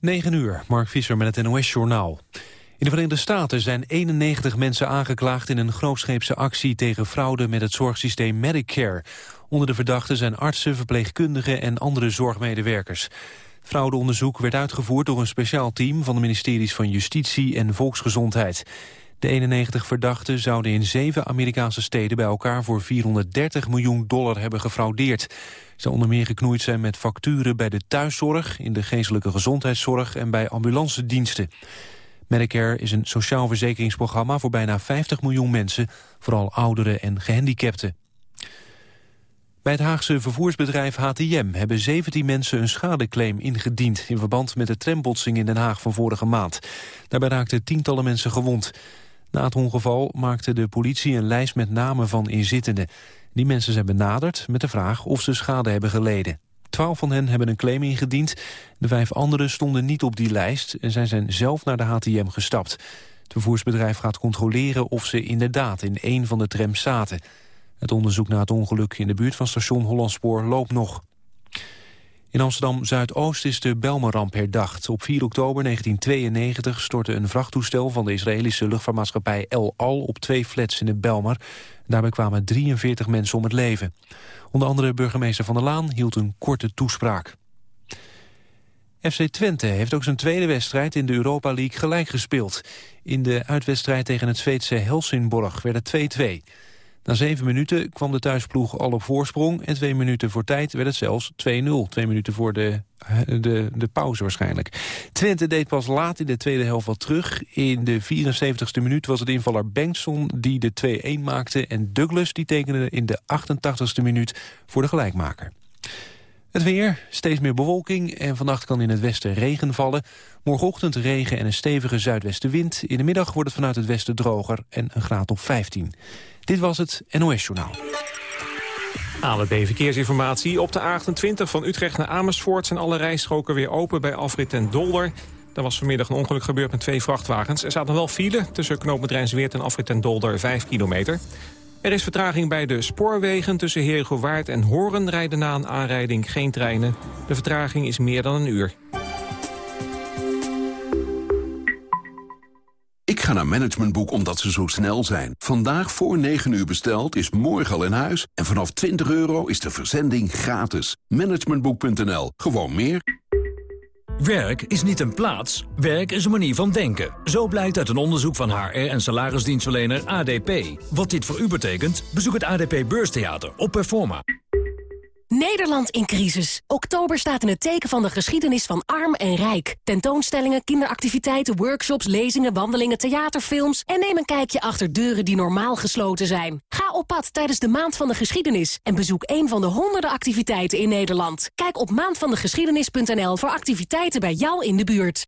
9 uur, Mark Visser met het NOS-journaal. In de Verenigde Staten zijn 91 mensen aangeklaagd... in een grootscheepse actie tegen fraude met het zorgsysteem Medicare. Onder de verdachten zijn artsen, verpleegkundigen en andere zorgmedewerkers. Fraudeonderzoek werd uitgevoerd door een speciaal team... van de ministeries van Justitie en Volksgezondheid. De 91 verdachten zouden in zeven Amerikaanse steden bij elkaar... voor 430 miljoen dollar hebben gefraudeerd zou onder meer geknoeid zijn met facturen bij de thuiszorg... in de geestelijke gezondheidszorg en bij ambulancediensten. Medicare is een sociaal verzekeringsprogramma voor bijna 50 miljoen mensen... vooral ouderen en gehandicapten. Bij het Haagse vervoersbedrijf HTM hebben 17 mensen een schadeclaim ingediend... in verband met de trambotsing in Den Haag van vorige maand. Daarbij raakten tientallen mensen gewond. Na het ongeval maakte de politie een lijst met namen van inzittenden. Die mensen zijn benaderd met de vraag of ze schade hebben geleden. Twaalf van hen hebben een claim ingediend. De vijf anderen stonden niet op die lijst en zij zijn zelf naar de HTM gestapt. Het vervoersbedrijf gaat controleren of ze inderdaad in een van de trams zaten. Het onderzoek naar het ongeluk in de buurt van station Hollandspoor loopt nog. In Amsterdam-Zuidoost is de Belmeramp herdacht. Op 4 oktober 1992 stortte een vrachttoestel van de Israëlische luchtvaartmaatschappij El Al op twee flats in de Belmer. Daarbij kwamen 43 mensen om het leven. Onder andere burgemeester Van der Laan hield een korte toespraak. FC Twente heeft ook zijn tweede wedstrijd in de Europa League gelijk gespeeld. In de uitwedstrijd tegen het Zweedse Helsingborg werd het 2-2. Na zeven minuten kwam de thuisploeg al op voorsprong... en twee minuten voor tijd werd het zelfs 2-0. Twee minuten voor de, de, de pauze waarschijnlijk. Twente deed pas laat in de tweede helft wat terug. In de 74ste minuut was het invaller Bengtson die de 2-1 maakte... en Douglas die tekende in de 88ste minuut voor de gelijkmaker. Het weer, steeds meer bewolking en vannacht kan in het westen regen vallen. Morgenochtend regen en een stevige zuidwestenwind. In de middag wordt het vanuit het westen droger en een graad of 15. Dit was het NOS Journaal. ANWB Verkeersinformatie. Op de A28 van Utrecht naar Amersfoort zijn alle rijstroken weer open bij afrit en Dolder. Er was vanmiddag een ongeluk gebeurd met twee vrachtwagens. Er nog wel file tussen knooppunt Rijnsweert en afrit en Dolder 5 kilometer. Er is vertraging bij de spoorwegen tussen Heergewaard en Horen rijden na een aanrijding geen treinen. De vertraging is meer dan een uur. Ik ga naar Managementboek omdat ze zo snel zijn. Vandaag voor 9 uur besteld is morgen al in huis. En vanaf 20 euro is de verzending gratis. Managementboek.nl. Gewoon meer. Werk is niet een plaats. Werk is een manier van denken. Zo blijkt uit een onderzoek van HR en salarisdienstverlener ADP. Wat dit voor u betekent? Bezoek het ADP Beurstheater op Performa. Nederland in crisis. Oktober staat in het teken van de geschiedenis van arm en rijk. Tentoonstellingen, kinderactiviteiten, workshops, lezingen, wandelingen, theaterfilms... en neem een kijkje achter deuren die normaal gesloten zijn. Ga op pad tijdens de Maand van de Geschiedenis... en bezoek een van de honderden activiteiten in Nederland. Kijk op maandvandegeschiedenis.nl voor activiteiten bij jou in de buurt.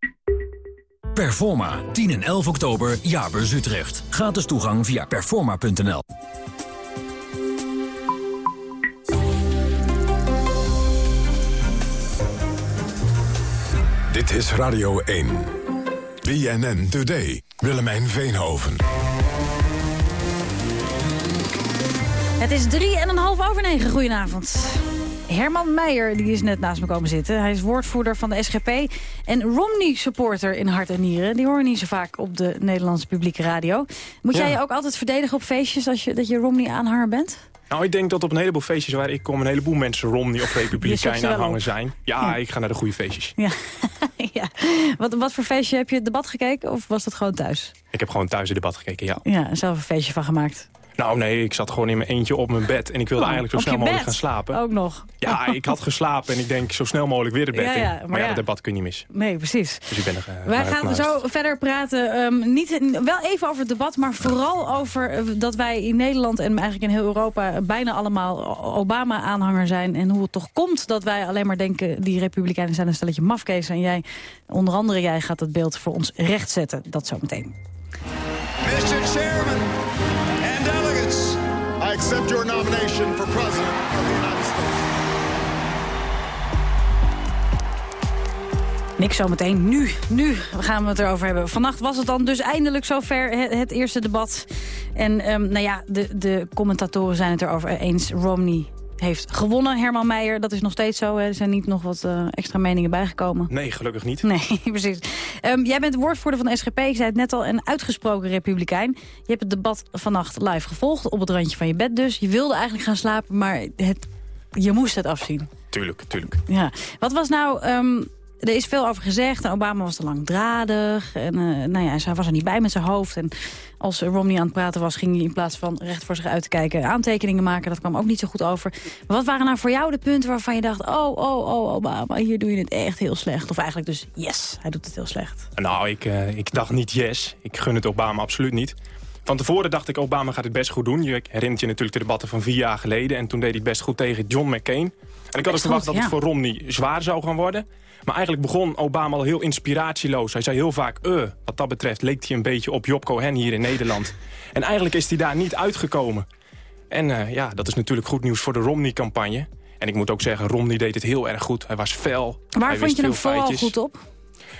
Performa, 10 en 11 oktober, Jaarbeurs Utrecht. Gratis toegang via performa.nl. Dit is Radio 1. BNN Today. Willemijn Veenhoven. Het is drie en een half over negen. Goedenavond. Herman Meijer die is net naast me komen zitten. Hij is woordvoerder van de SGP en Romney-supporter in hart en nieren. Die horen niet zo vaak op de Nederlandse publieke radio. Moet jij je ook altijd verdedigen op feestjes als je, dat je Romney-aanhanger bent? Nou, ik denk dat op een heleboel feestjes waar ik kom... een heleboel mensen Romney of Republikein aanhanger zijn. Ja, ik ga naar de goede feestjes. Ja. ja. Wat, wat voor feestje heb je het debat gekeken of was dat gewoon thuis? Ik heb gewoon thuis het debat gekeken, ja. Ja, zelf een feestje van gemaakt. Nou nee, ik zat gewoon in mijn eentje op mijn bed. En ik wilde Oh, eigenlijk zo snel mogelijk bed? gaan slapen. Ook nog. Ja, ik had geslapen en ik denk zo snel mogelijk weer de bed Ja, in. ja, maar, maar ja, ja. dat debat kun je niet missen. Nee, precies. Dus ik ben er uh, Wij gaan zo verder praten. ehm, niet, wel even over het debat, maar vooral over eh, dat wij in Nederland... en eigenlijk in heel Europa bijna allemaal Obama-aanhanger zijn. En hoe het toch komt dat wij alleen maar denken... die republikeinen zijn een stelletje mafkees. En jij, onder andere jij, gaat het beeld voor ons rechtzetten. Dat zometeen. Mr. I accept your nomination for President of the United States. Niks zometeen. Nu, nu gaan we het erover hebben. Vannacht was het dan dus eindelijk zover, het, het eerste debat. En ehm, nou ja, de, de commentatoren zijn het erover eens. Romney heeft gewonnen, Herman Meijer. Dat is nog steeds zo. Hè. Er zijn niet nog wat uh, extra meningen bijgekomen. Nee, gelukkig niet. Nee, precies. Um, jij bent woordvoerder van de SGP. Ik zei het net al, een uitgesproken republikein. Je hebt het debat vannacht live gevolgd. Op het randje van je bed dus. Je wilde eigenlijk gaan slapen, maar het, je moest het afzien. Tuurlijk, tuurlijk. Ja. Wat was nou... Um, er is veel over gezegd. En Obama was te langdradig. En uh, nou ja, hij was er niet bij met zijn hoofd. En als Romney aan het praten was, ging hij in plaats van recht voor zich uit te kijken... aantekeningen maken. Dat kwam ook niet zo goed over. Maar wat waren nou voor jou de punten waarvan je dacht... oh, oh, oh, Obama, hier doe je het echt heel slecht. Of eigenlijk dus yes, hij doet het heel slecht. Nou, ik, uh, ik dacht niet yes. Ik gun het Obama absoluut niet. Van tevoren dacht ik, Obama gaat het best goed doen. Je herinnert je natuurlijk de debatten van vier jaar geleden. En toen deed hij het best goed tegen John McCain. En ik had dus verwacht dat het voor Romney zwaar zou gaan worden. Maar eigenlijk begon Obama al heel inspiratieloos. Hij zei heel vaak, uh, wat dat betreft leek hij een beetje op Job Cohen hier in Nederland. En eigenlijk is hij daar niet uitgekomen. En uh, ja, dat is natuurlijk goed nieuws voor de Romney-campagne. En ik moet ook zeggen, Romney deed het heel erg goed. Hij was fel. Waar vond je hem vooral goed op?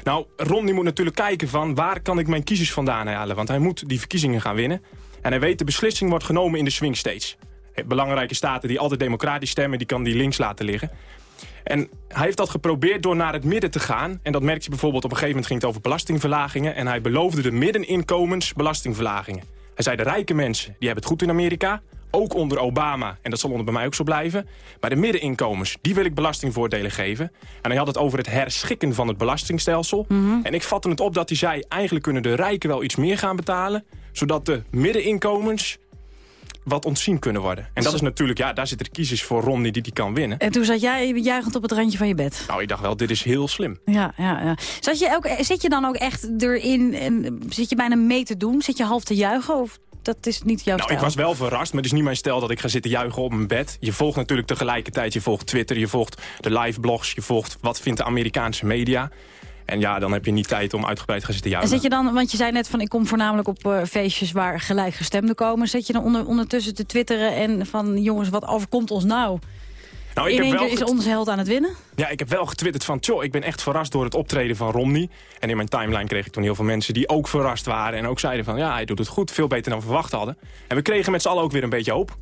Nou, Romney moet natuurlijk kijken van waar kan ik mijn kiezers vandaan halen. Want hij moet die verkiezingen gaan winnen. En hij weet, de beslissing wordt genomen in de swing states. Belangrijke staten die altijd democratisch stemmen, die kan die links laten liggen. En hij heeft dat geprobeerd door naar het midden te gaan. En dat merk je bijvoorbeeld op een gegeven moment ging het over belastingverlagingen. En hij beloofde de middeninkomens belastingverlagingen. Hij zei de rijke mensen, die hebben het goed in Amerika. Ook onder Obama, en dat zal onder bij mij ook zo blijven. Maar de middeninkomens, die wil ik belastingvoordelen geven. En hij had het over het herschikken van het belastingstelsel. Mhm. En ik vatte het op dat hij zei... eigenlijk kunnen de rijken wel iets meer gaan betalen... zodat de middeninkomens wat ontzien kunnen worden. En dat is natuurlijk, ja, daar zitten kiezers voor Romney die die kan winnen. En toen zat jij juichend op het randje van je bed. Nou, ik dacht wel, dit is heel slim. Ja, ja, ja. Zat je ook, zit je dan ook echt erin, en, zit je bijna mee te doen? Zit je half te juichen of dat is niet jouw nou, stijl? ik was wel verrast, maar het is niet mijn stijl dat ik ga zitten juichen op mijn bed. Je volgt natuurlijk tegelijkertijd, je volgt Twitter, je volgt de live blogs, je volgt wat vindt de Amerikaanse media. En ja, dan heb je niet tijd om uitgebreid te gaan zitten juichen. En zit je dan, want je zei net van ik kom voornamelijk op uh, feestjes waar gelijkgestemden komen. Zet je dan onder, ondertussen te twitteren en van jongens, wat overkomt ons nou? Nou, ik In heb één keer is onze held aan het winnen? Ja, ik heb wel getwitterd van, tjoh, ik ben echt verrast door het optreden van Romney. En in mijn timeline kreeg ik toen heel veel mensen die ook verrast waren. En ook zeiden van, ja, hij doet het goed, veel beter dan we verwacht hadden. En we kregen met z'n allen ook weer een beetje hoop.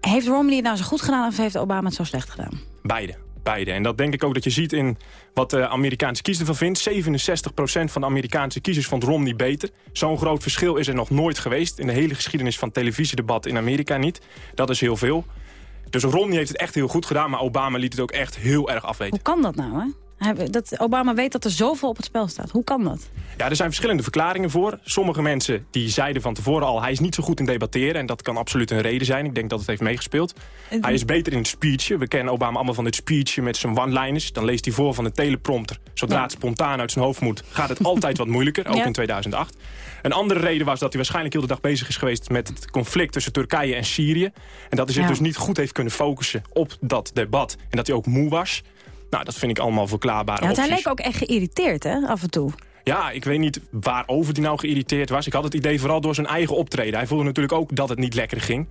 Heeft Romney het nou zo goed gedaan of heeft Obama het zo slecht gedaan? Beide beide. En dat denk ik ook dat je ziet in wat de Amerikaanse kiezer ervan vindt. 67% van de Amerikaanse kiezers vond Romney beter. Zo'n groot verschil is er nog nooit geweest. In de hele geschiedenis van televisiedebat in Amerika niet. Dat is heel veel. Dus Romney heeft het echt heel goed gedaan, maar Obama liet het ook echt heel erg afweten. Hoe kan dat nou, hè? Dat Obama weet dat er zoveel op het spel staat. Hoe kan dat? Ja, er zijn verschillende verklaringen voor. Sommige mensen die zeiden van tevoren al... hij is niet zo goed in debatteren en dat kan absoluut een reden zijn. Ik denk dat het heeft meegespeeld. Hij is beter in het speechen. We kennen Obama allemaal van dit speechen met zijn one-liners. Dan leest hij voor van de teleprompter. Zodra Ja. het spontaan uit zijn hoofd moet, gaat het altijd wat moeilijker. Ook Ja. in 2008. Een andere reden was dat hij waarschijnlijk heel de dag bezig is geweest... met het conflict tussen Turkije en Syrië. En dat hij zich Ja. dus niet goed heeft kunnen focussen op dat debat. En dat hij ook moe was. Nou, dat vind ik allemaal verklaarbare Ja, want hij leek ook echt geïrriteerd, hè, af en toe. Ja, ik weet niet waarover hij nou geïrriteerd was. Ik had het idee vooral door zijn eigen optreden. Hij voelde natuurlijk ook dat het niet lekker ging.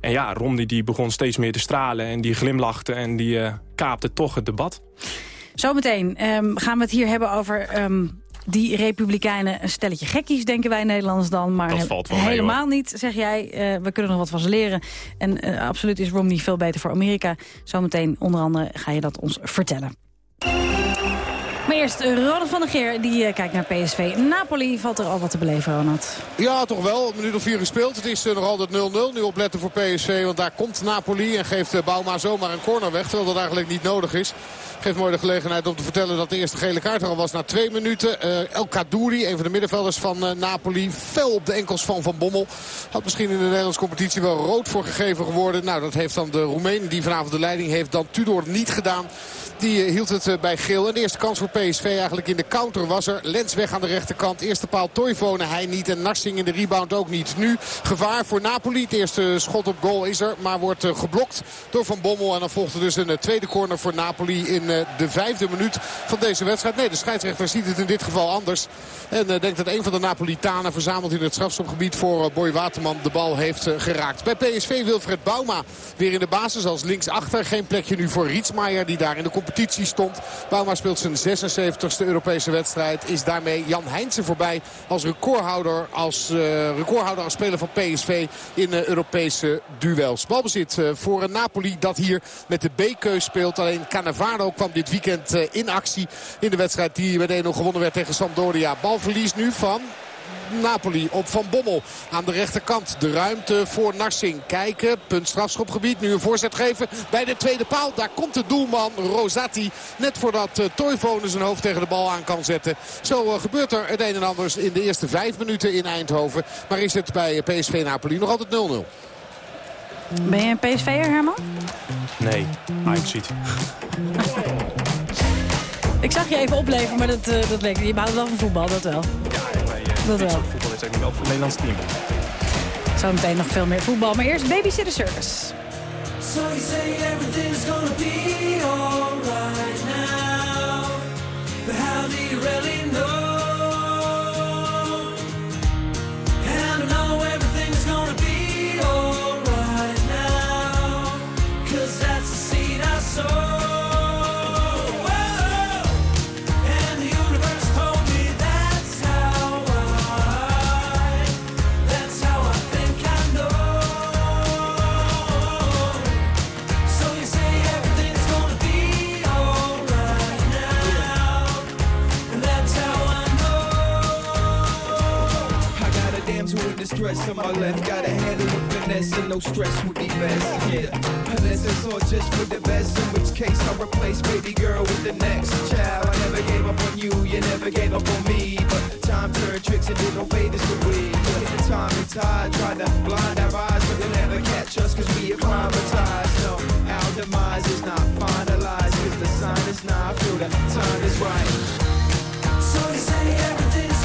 En ja, Romney die begon steeds meer te stralen en die glimlachte en die eh, kaapte toch het debat. Zometeen ehm, gaan we het hier hebben over ehm, die republikeinen. Een stelletje gekkies, denken wij Nederlanders dan. Maar Dat he- valt wel mee, helemaal niet, zeg jij. Eh, we kunnen nog wat van ze leren. En eh, absoluut is Romney veel beter voor Amerika. Zometeen onder andere ga je dat ons vertellen. Maar eerst Ronald van der Geer, die eh, kijkt naar PSV. Napoli valt er al wat te beleven, Ronald. Ja, toch wel. Een minuut of vier gespeeld. Het is nog altijd 0-0. Nu opletten voor PSV, want daar komt Napoli. En geeft Bouma zomaar een corner weg, terwijl dat eigenlijk niet nodig is. Geeft mooi de gelegenheid om te vertellen dat de eerste gele kaart er al was na twee minuten. Eh, El Kadouri, een van de middenvelders van eh, Napoli. Fel op de enkels van Van Bommel. Had misschien in de Nederlandse competitie wel rood voor gegeven geworden. Nou, dat heeft dan de Roemeen die vanavond de leiding heeft dan Tudor niet gedaan. Die eh, hield het eh, bij geel. En de eerste kans voor PSV eigenlijk in de counter was er. Lens weg aan de rechterkant. Eerste paal Toivonen hij niet. En Narsing in de rebound ook niet. Nu gevaar voor Napoli. Het eerste schot op goal is er. Maar wordt eh, geblokt door Van Bommel. En dan volgt er dus een tweede corner voor Napoli in de vijfde minuut van deze wedstrijd. Nee, de scheidsrechter ziet het in dit geval anders. En denkt dat een van de Napolitanen verzameld in het strafschopgebied voor Boy Waterman de bal heeft geraakt. Bij PSV Wilfred Bouma weer in de basis als linksachter. Geen plekje nu voor Rietsmaier die daar in de competitie competitie stond. Bauma speelt zijn 76ste Europese wedstrijd. Is daarmee Jan Heijnsen voorbij als recordhouder als, uh, recordhouder als speler van PSV in uh, Europese duels. Balbezit uh, voor Napoli dat hier met de B-keus speelt. Alleen Cannavaro kwam dit weekend in actie in de wedstrijd die met 1-0 gewonnen werd tegen Sampdoria. Balverlies nu van Napoli op Van Bommel. Aan de rechterkant de ruimte voor Narsing. Kijken, punt strafschopgebied. Nu een voorzet geven bij de tweede paal. Daar komt de doelman Rosati. Net voordat uh, Toivonen zijn hoofd tegen de bal aan kan zetten. Zo uh, gebeurt er het een en ander in de eerste vijf minuten in Eindhoven. Maar is het bij PSV Napoli nog altijd 0-0. Ben je een PSV'er, Herman? Nee, Ajax ziet. Ik zag je even opleven, maar dat, uh, dat leek Je houdt wel van voetbal, dat wel. Dat wel. voetbal is eigenlijk wel voor het Nederlands team. Zo meteen nog veel meer voetbal. Maar eerst Babysitter Circus. So you say everything's gonna be alright now But how do you really know stress on my left. Gotta handle with finesse and no stress would be best. Yeah, unless it's all just for the best. In which case I'll replace baby girl with the next child. I never gave up on you, you never gave up on me. But time turned tricks and did no favors to we. Yeah, the time and tide tried to blind our eyes, but they'll never catch us cause we acclimatized. No, our demise is not finalized. Cause the sign is not, feel the time is right. So you say everything's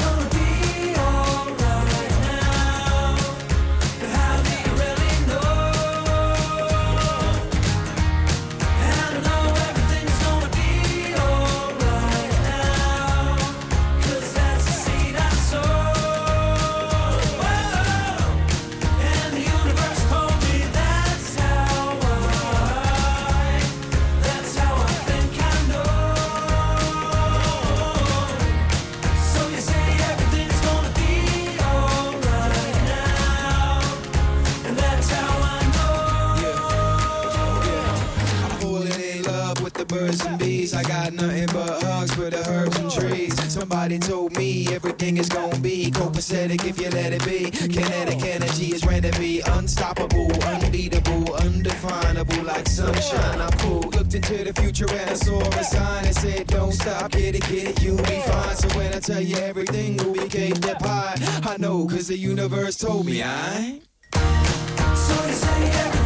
I got nothing but hugs for the herbs and trees. Somebody told me everything is gonna be copacetic if you let it be. Kinetic energy is ready to be unstoppable, unbeatable, undefinable, like sunshine. I'm cool. Looked into the future and I saw a sign that said, Don't stop, get it, get it, you'll be fine. So when I tell you everything be cake that pie, I know, cause the universe told me I. So you say everything's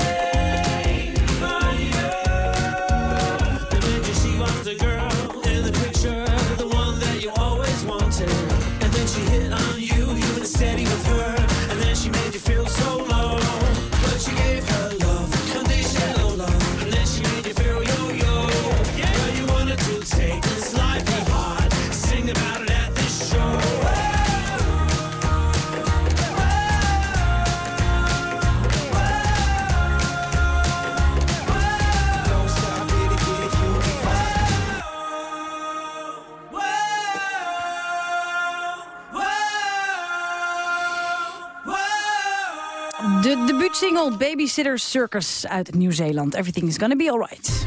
Babysitter Circus uit Nieuw-Zeeland. Everything is gonna be alright.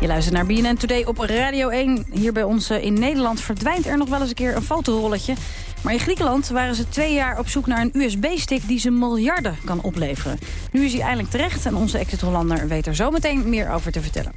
Je luistert naar BNN Today op Radio 1. Hier bij ons eh, in Nederland verdwijnt er nog wel eens een keer een fotorolletje. Maar in Griekenland waren ze twee jaar op zoek naar een USB-stick die ze miljarden kan opleveren. Nu is hij eindelijk terecht en onze exit-Hollander weet er zometeen meer over te vertellen.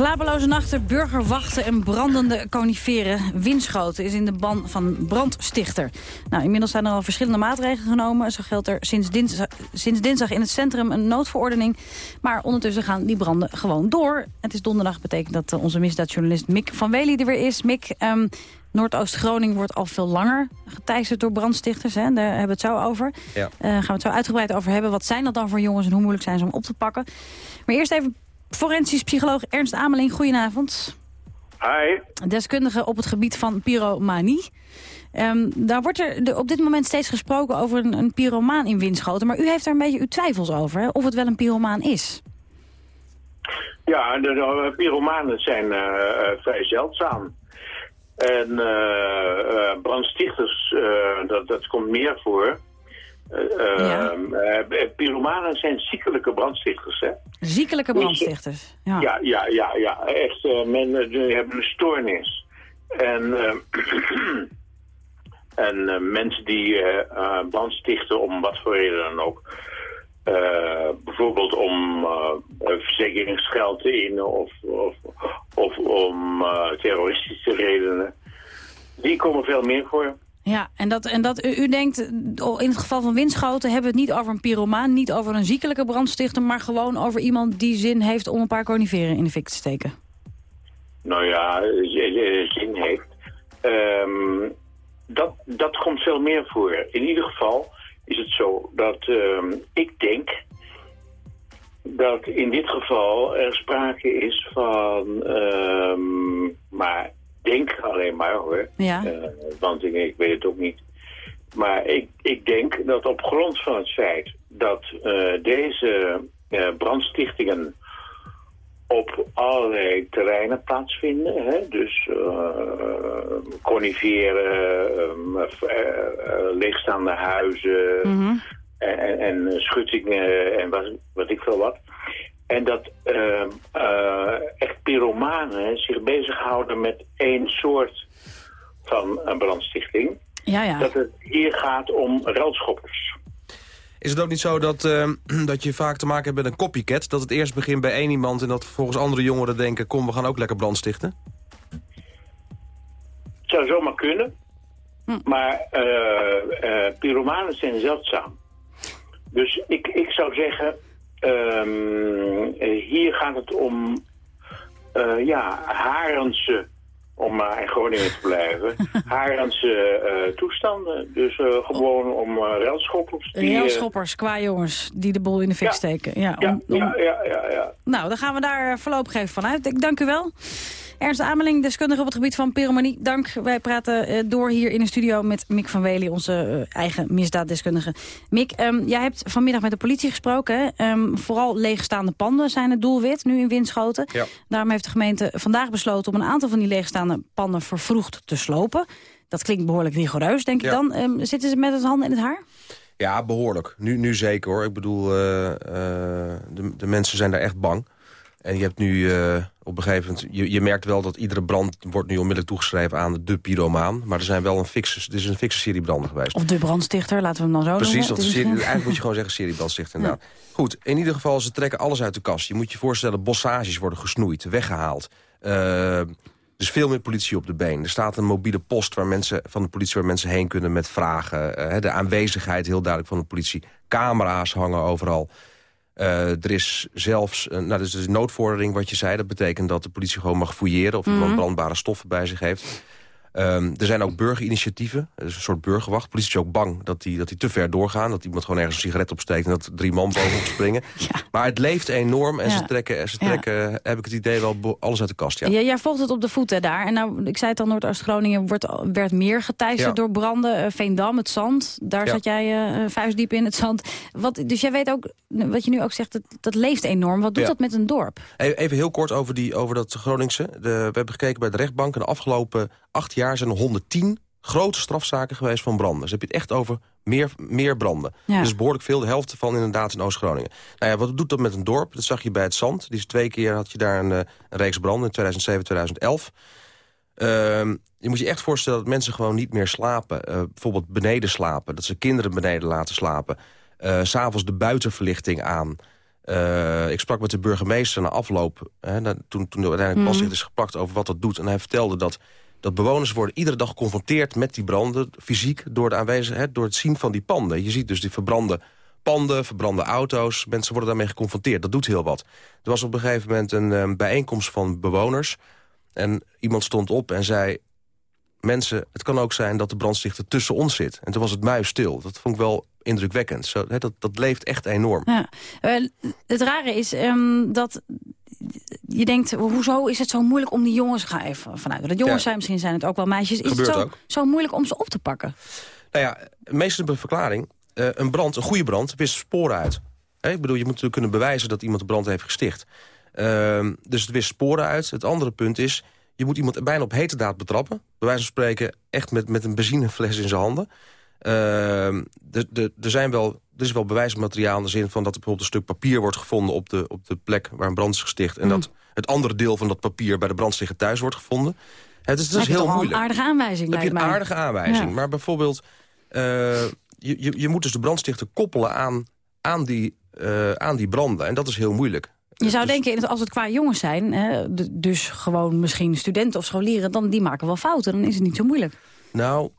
Slapeloze nachten, burgerwachten en brandende coniferen. Winschoten is in de ban van brandstichter. Nou, inmiddels zijn er al verschillende maatregelen genomen. Zo geldt er sinds dinsdag, sinds dinsdag in het centrum een noodverordening. Maar ondertussen gaan die branden gewoon door. Het is donderdag, betekent dat eh, onze misdaadjournalist Mick van Wely er weer is. Mick, um, Noordoost-Groningen wordt al veel langer geteisterd door brandstichters. Hè? Daar hebben we het zo over. Ja. Uh, gaan we het zo uitgebreid over hebben. Wat zijn dat dan voor jongens en hoe moeilijk zijn ze om op te pakken? Maar eerst even Forensisch psycholoog Ernst Ameling, goedenavond. Hi. Deskundige op het gebied van pyromanie. Um, daar wordt er op dit moment steeds gesproken over een, een pyromaan in Winschoten. Maar u heeft daar een beetje uw twijfels over, hè, of het wel een pyromaan is. Ja, de, de pyromanen zijn uh, vrij zeldzaam. En uh, brandstichters, dat, dat komt meer voor. Ja. Uh, pyromanen zijn ziekelijke brandstichters, hè? Ziekelijke brandstichters, ja. Ja, ja, ja, ja. echt. Uh, men, hebben een stoornis. En, uh, en mensen die brandstichten om wat voor reden dan ook... bijvoorbeeld om verzekeringsgeld te innen of, of, of om terroristische redenen... die komen veel meer voor. Ja, en dat, en dat u, denkt, in het geval van Winschoten hebben we het niet over een pyromaan, niet over een ziekelijke brandstichter, maar gewoon over iemand die zin heeft om een paar coniferen in de fik te steken. Nou ja, zin heeft. Um, dat, dat komt veel meer voor. In ieder geval is het zo dat um, ik denk dat in dit geval er sprake is van, um, maar denk alleen maar hoor. Ja. Uh, want ik, ik, weet het ook niet. Maar ik, ik denk dat op grond van het feit dat uh, deze uh, brandstichtingen op allerlei terreinen plaatsvinden. Hè? Dus coniferen, um, leegstaande huizen Mhm. mm -hmm. en, en, schuttingen en wat, wat ik veel wat. En dat uh, uh, echt pyromanen zich bezighouden met één soort van uh, brandstichting. Ja, ja. Dat het hier gaat om ruilschoppers. Is het ook niet zo dat, dat je vaak te maken hebt met een copycat? Dat het eerst begint bij één iemand en dat volgens andere jongeren denken... kom, we gaan ook lekker brandstichten? Het zou zomaar kunnen. Hm. Maar pyromanen zijn zeldzaam. Dus ik, ik zou zeggen... Um, hier gaat het om uh, ja, Harense, om maar in Groningen te blijven, Harense uh, toestanden. Dus uh, gewoon om relschoppers. Die, relschoppers, qua jongens, die de bol in de fik ja, steken. Ja, ja, om, om... ja, ja, ja, ja. Nou, dan gaan we daar voorlopig even vanuit. Ik dank u wel. Ernst Ameling, deskundige op het gebied van pyromanie. Dank. Wij praten uh, door hier in de studio met Mick van Wely, onze uh, eigen misdaaddeskundige. Mick, um, jij hebt vanmiddag met de politie gesproken. Um, vooral leegstaande panden zijn het doelwit, nu in Winschoten. Ja. Daarom heeft de gemeente vandaag besloten om een aantal van die leegstaande panden vervroegd te slopen. Dat klinkt behoorlijk rigoureus, denk ja. ik dan. Um, zitten ze met het handen in het haar? Ja, behoorlijk. Nu, nu zeker hoor. Ik bedoel, uh, de, de mensen zijn daar echt bang. En je hebt nu uh, op een gegeven moment... Je, je, merkt wel dat iedere brand wordt nu onmiddellijk toegeschreven aan de pyromaan. Maar er zijn wel een fixe, er is een fixe serie branden geweest. Of de brandstichter, laten we hem dan zo Precies, noemen. Precies, eigenlijk moet je gewoon zeggen serie brandstichter. Inderdaad. Ja. Goed, in ieder geval, ze trekken alles uit de kast. Je moet je voorstellen, bossages worden gesnoeid, weggehaald. Uh, er is veel meer politie op de been. Er staat een mobiele post waar mensen, van de politie waar mensen heen kunnen met vragen. Uh, de aanwezigheid heel duidelijk van de politie. Camera's hangen overal. Uh, er is zelfs, nou, dus een noodvordering wat je zei. Dat betekent dat de politie gewoon mag fouilleren... of iemand mm -hmm. brandbare stoffen bij zich heeft. Um, er zijn ook burgerinitiatieven. Er is een soort burgerwacht. De politie is ook bang dat die, dat die te ver doorgaan. Dat iemand gewoon ergens een sigaret opsteekt... en dat drie man bovenop springen. ja. Maar het leeft enorm. En ja. ze trekken, ze trekken ja. heb ik het idee, wel alles uit de kast. Ja. Ja, jij volgt het op de voet hè, daar. En nou, ik zei het al, Noordoost-Groningen werd meer geteisterd door branden. Uh, Veendam, het zand. Daar zat jij uh, vuistdiep in het zand. Wat, dus jij weet ook, wat je nu ook zegt, dat, dat leeft enorm. Wat doet dat met een dorp? Even heel kort over, die, over dat Groningse. De, we hebben gekeken bij de rechtbank. En de afgelopen acht jaar zijn er 110 grote strafzaken geweest van branden. Dus heb je het echt over meer, meer branden. Ja. Dus behoorlijk veel, de helft van inderdaad in Oost-Groningen. Nou ja, wat doet dat met een dorp? Dat zag je bij het Zand. Die is twee keer had je daar een, een reeks branden in 2007, 2011. Ehm, je moet je echt voorstellen dat mensen gewoon niet meer slapen. Eh, bijvoorbeeld beneden slapen, dat ze kinderen beneden laten slapen. Uh, S'avonds de buitenverlichting aan. Ik sprak met de burgemeester na afloop, hè, toen, toen uiteindelijk Mhm. pas is gepakt over wat dat doet. En hij vertelde dat, dat bewoners worden iedere dag geconfronteerd met die branden, fysiek, door, de aanwezigheid, door het zien van die panden. Je ziet dus die verbrande panden, verbrande auto's. Mensen worden daarmee geconfronteerd. Dat doet heel wat. Er was op een gegeven moment een eh, bijeenkomst van bewoners. En iemand stond op en zei... mensen, het kan ook zijn dat de brandstichter tussen ons zit. En toen was het muisstil. Dat vond ik wel indrukwekkend. Zo, dat, dat leeft echt enorm. Ja. Eh, het rare is ehm, dat je denkt, hoezo is het zo moeilijk om die jongens... Ga even vanuit dat jongens Ja. zijn, misschien zijn het ook wel meisjes. Is Gebeurt het zo, ook. zo moeilijk om ze op te pakken? Nou ja, meest simpele verklaring. Eh, een brand, een goede brand, wist sporen uit. Hè, ik bedoel, je moet natuurlijk kunnen bewijzen dat iemand de brand heeft gesticht. Ehm, dus het wist sporen uit. Het andere punt is, je moet iemand bijna op hete daad betrappen. Bij wijze van spreken echt met, met een benzinefles in zijn handen. Ehm, er, zijn wel, er is wel bewijsmateriaal in de zin van dat er bijvoorbeeld een stuk papier wordt gevonden op de, op de plek waar een brand is gesticht. En Mm. dat het andere deel van dat papier bij de brandstichter thuis wordt gevonden. Het is, het is heel moeilijk. een aardige aanwijzing, Dan heb je een mij. aardige aanwijzing. Ja. Maar bijvoorbeeld, eh, je, je, je moet dus de brandstichter koppelen aan, aan, die, eh, aan die branden. En dat is heel moeilijk. Je zou denken, als het qua jongens zijn, hè, dus gewoon misschien studenten of scholieren... dan die maken wel fouten, dan is het niet zo moeilijk. Nou,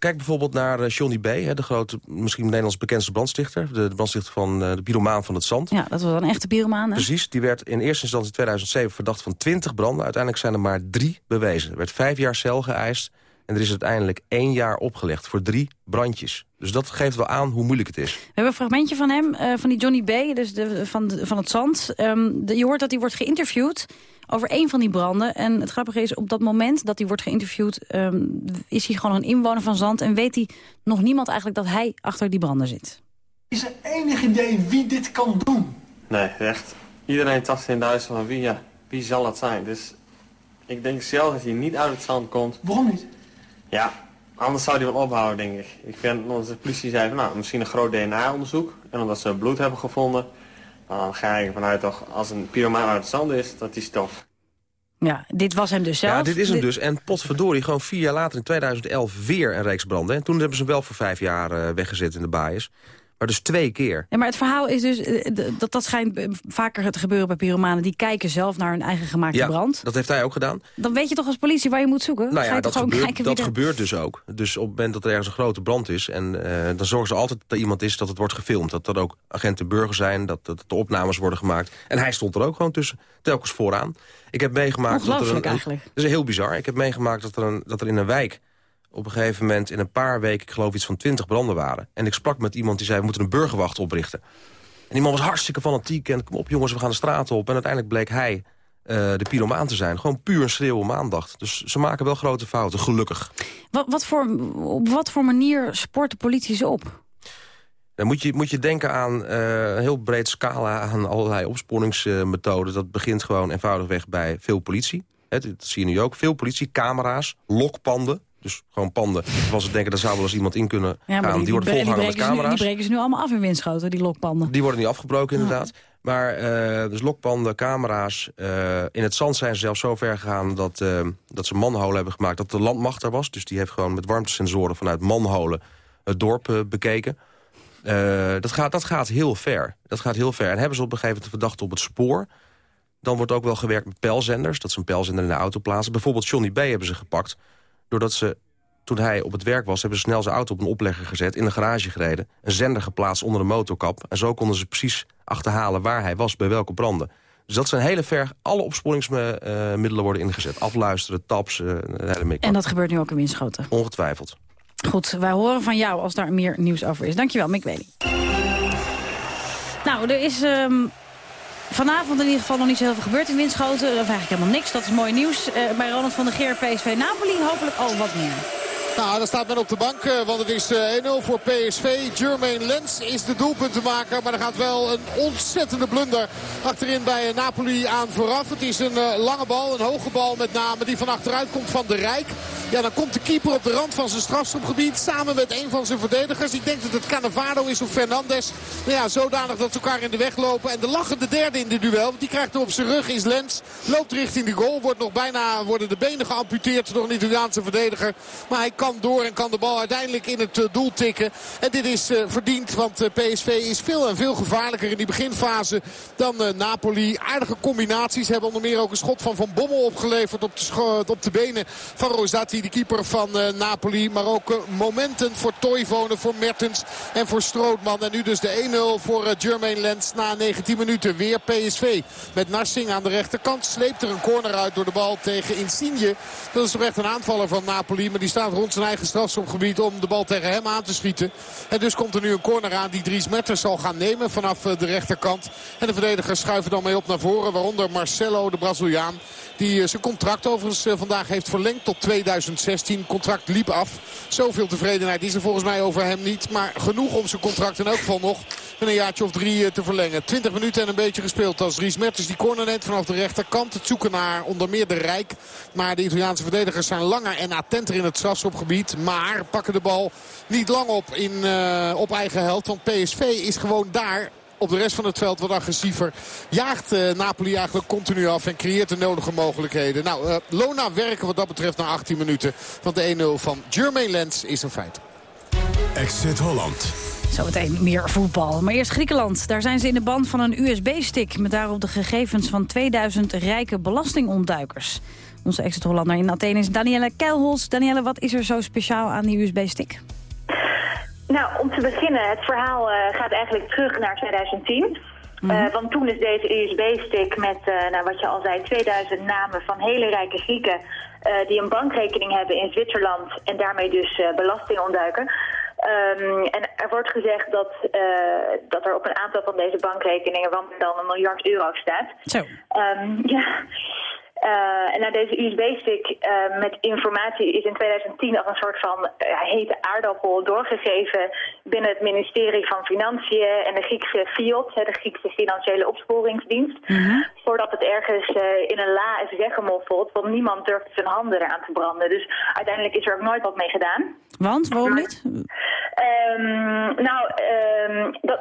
kijk bijvoorbeeld naar eh, Johnny B., hè, de grote, misschien Nederlands bekendste brandstichter. De, de brandstichter van eh, de pyromaan van het zand. Ja, dat was dan een echte pyromaan, hè? Precies, die werd in eerste instantie in 2007 verdacht van 20 branden. Uiteindelijk zijn er maar drie bewezen. Er werd vijf jaar cel geëist en er is uiteindelijk één jaar opgelegd voor drie brandjes. Dus dat geeft wel aan hoe moeilijk het is. We hebben een fragmentje van hem, eh, van die Johnny B., dus de, van, de- van het zand. Ehm, de- je hoort dat hij wordt geïnterviewd over één van die branden. En het grappige is, op dat moment dat hij wordt geïnterviewd... ehm, is hij gewoon een inwoner van Zand... en weet hij nog niemand eigenlijk dat hij achter die branden zit. Is er enig idee wie dit kan doen? Nee, echt. Iedereen tast in Duitsland van wie, ja, wie zal het zijn. Dus ik denk zelf dat hij niet uit het zand komt. Waarom niet? Ja, anders zou hij wel ophouden, denk ik. Ik vind, onze politie zei van, nou, misschien een groot DNA-onderzoek. En omdat ze bloed hebben gevonden, dan ga ik ervan uit toch, als een pyromaan uit het zand is, dat die stof. Ja, dit was hem dus zelf. Ja, dit is hem Dit- dus. En potverdorie, gewoon vier jaar later in 2011 weer een reeks branden. En toen hebben ze hem wel voor vijf jaar eh, weggezet in de baaiers. Maar dus twee keer. Ja, maar het verhaal is dus, eh, dat, dat schijnt eh, vaker te gebeuren bij pyromanen. Die kijken zelf naar hun eigen gemaakte Ja, brand. dat heeft hij ook gedaan. Dan weet je toch als politie waar je moet zoeken? Nou ja, dat, gebeurt, dat er- gebeurt dus ook. Dus op het moment dat er ergens een grote brand is... en eh, dan zorgen ze altijd dat er iemand is dat het wordt gefilmd. Dat er ook agenten burger zijn, dat, dat de opnames worden gemaakt. En hij stond er ook gewoon tussen, telkens vooraan. Ik heb meegemaakt dat er een- eigenlijk. Dat is heel bizar. Ik heb meegemaakt dat er, een, dat er in een wijk... op een gegeven moment in een paar weken, ik geloof iets van twintig branden waren. En ik sprak met iemand die zei, we moeten een burgerwacht oprichten. En die man was hartstikke fanatiek en kom op jongens, we gaan de straat op. En uiteindelijk bleek hij eh, de pyromaan te zijn. Gewoon puur een schreeuw om aandacht. Dus ze maken wel grote fouten, gelukkig. Wat, wat voor, op wat voor manier sport de politie ze op? Dan moet je, moet je denken aan eh, een heel breed scala aan allerlei opsporingsmethoden. dat begint gewoon eenvoudigweg bij veel politie. Hè, dat zie je nu ook. Veel politie, camera's, lokpanden. Dus gewoon panden. Als ze denken, daar zou wel eens iemand in kunnen Ja, gaan. Die, worden bre- volgehangen met nu, die camera's. breken ze nu allemaal af in Winschoten, die lokpanden. Die worden niet afgebroken, inderdaad. Maar eh, dus lokpanden, camera's. eh, in het zand zijn ze zelfs zo ver gegaan dat, eh, dat ze manholen hebben gemaakt. Dat de landmacht er was. Dus die heeft gewoon met warmtesensoren vanuit manholen het dorp bekeken. Dat, gaat, dat gaat heel ver. Dat gaat heel ver. En hebben ze op een gegeven moment de verdachte op het spoor... dan wordt ook wel gewerkt met pijlzenders. Dat ze een pijlzender in de auto plaatsen. Bijvoorbeeld Johnny B. hebben ze gepakt. Doordat ze, toen hij op het werk was... hebben ze snel zijn auto op een oplegger gezet, in de garage gereden... een zender geplaatst onder de motorkap. En zo konden ze precies achterhalen waar hij was, bij welke branden. Dus dat zijn hele ver... Alle opsporingsmiddelen worden ingezet. Afluisteren, taps, eh, hele En dat gebeurt nu ook in Winschoten. Ongetwijfeld. Goed, wij horen van jou als daar meer nieuws over is. Dankjewel, Mick Wely. Nou, er is ehm, vanavond in ieder geval nog niet zo heel veel gebeurd in Winschoten. Of eigenlijk helemaal niks, dat is mooi nieuws. Eh, bij Ronald van der Geer, PSV Napoli, hopelijk al wat meer. Nou, daar staat men op de bank, eh, want het is eh, 1-0 voor PSV. Jermaine Lens is de doelpuntenmaker, maar er gaat wel een ontzettende blunder achterin bij eh, Napoli aan vooraf. Het is een lange bal, een hoge bal met name, die van achteruit komt van de Rijk. Ja, dan komt de keeper op de rand van zijn strafschopgebied samen met een van zijn verdedigers. Ik denk dat het Cannavaro is of Fernandes. Nou ja, zodanig dat ze elkaar in de weg lopen. En de lachende derde in de duel, want die krijgt er op zijn rug, is Lens. Loopt richting de goal, wordt nog bijna, worden de benen geamputeerd door een Italiaanse verdediger. Maar hij kan door en kan de bal uiteindelijk in het eh, doel tikken. En dit is eh, verdiend, want eh, PSV is veel en veel gevaarlijker in die beginfase dan Napoli. Aardige combinaties hebben onder meer ook een schot van Van Bommel opgeleverd op de, op de benen van Rosati, de keeper van Napoli. Maar ook momenten voor Toivonen, voor Mertens en voor Strootman. En nu dus de 1-0 voor Jermaine Lens na 19 minuten. Weer PSV met Narsing aan de rechterkant. Sleept er een corner uit door de bal tegen Insigne. Dat is toch echt een aanvaller van Napoli. Maar die staat rond zijn eigen strafschopgebied om de bal tegen hem aan te schieten. En dus komt er nu een corner aan die Dries Mertens zal gaan nemen vanaf eh, de rechterkant. En de verdedigers schuiven dan mee op naar voren. Waaronder Marcelo, de Braziliaan. Die eh, zijn contract overigens eh, vandaag heeft verlengd tot 2016. Contract liep af. Zoveel tevredenheid is er volgens mij over hem niet. Maar genoeg om zijn contract in elk geval nog met een jaartje of drie eh, te verlengen. 20 minuten en een beetje gespeeld als Dries Mertens die corner neemt vanaf de rechterkant. Het zoeken naar onder meer de Rijk. Maar de Italiaanse verdedigers zijn langer en attenter in het strafschopgebied. Maar pakken de bal niet lang op in, op eigen helft. Want PSV is gewoon daar op de rest van het veld wat agressiever. Jaagt eh, Napoli eigenlijk continu af en creëert de nodige mogelijkheden. Nou, eh, Lona werken wat dat betreft na 18 minuten. Want de 1-0 van Jermaine Lens is een feit. Exit Holland. Zometeen meer voetbal. Maar eerst Griekenland. Daar zijn ze in de band van een USB-stick... met daarop de gegevens van 2000 rijke belastingontduikers. Onze exit-Hollander in Athene is Danielle Keilholz. Danielle, wat is er zo speciaal aan die USB-stick? Nou, om te beginnen, het verhaal eh, gaat eigenlijk terug naar 2010. Eh, want toen is deze USB-stick met, eh, nou, wat je al zei, 2000 namen van hele rijke Grieken... die een bankrekening hebben in Zwitserland en daarmee dus belasting ontduiken. Ehm, en er wordt gezegd dat, dat er op een aantal van deze bankrekeningen dan een miljard euro staat. Zo. Ehm, ja. Eh, en nou, deze USB-stick eh, met informatie is in 2010 als een soort van eh, hete aardappel doorgegeven binnen het ministerie van Financiën en de Griekse FIOD, hè, de Griekse Financiële Opsporingsdienst. Voordat het ergens in een la is weggemoffeld, want niemand durfde zijn handen eraan te branden. Dus uiteindelijk is er ook nooit wat mee gedaan. Want, waarom niet? Ehm, nou, ehm, dat,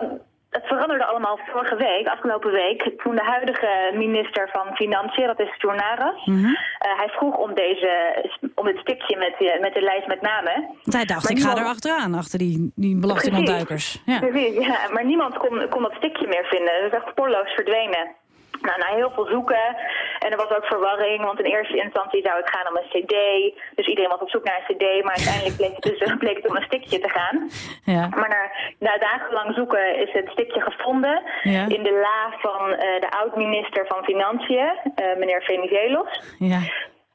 het veranderde allemaal vorige week, afgelopen week, toen de huidige minister van Financiën, dat is Tournaras, Mhm. eh, hij vroeg om, deze, om dit stikje met, de- met de lijst met namen. Want hij dacht, Maar ik ga er achteraan, achter die, die belastingontduikers. Ja. Precies, ja. Maar niemand kon, kon dat stikje meer vinden. Het is echt spoorloos verdwenen. Nou, na heel veel zoeken, en er was ook verwarring, want in eerste instantie zou het gaan om een cd. Dus iedereen was op zoek naar een cd, maar uiteindelijk bleek het, dus, bleek het om een stikje te gaan. Ja. Maar na, na dagenlang zoeken is het stikje gevonden Ja. in de la van eh, de oud-minister van Financiën, eh, meneer Venizelos. Ja.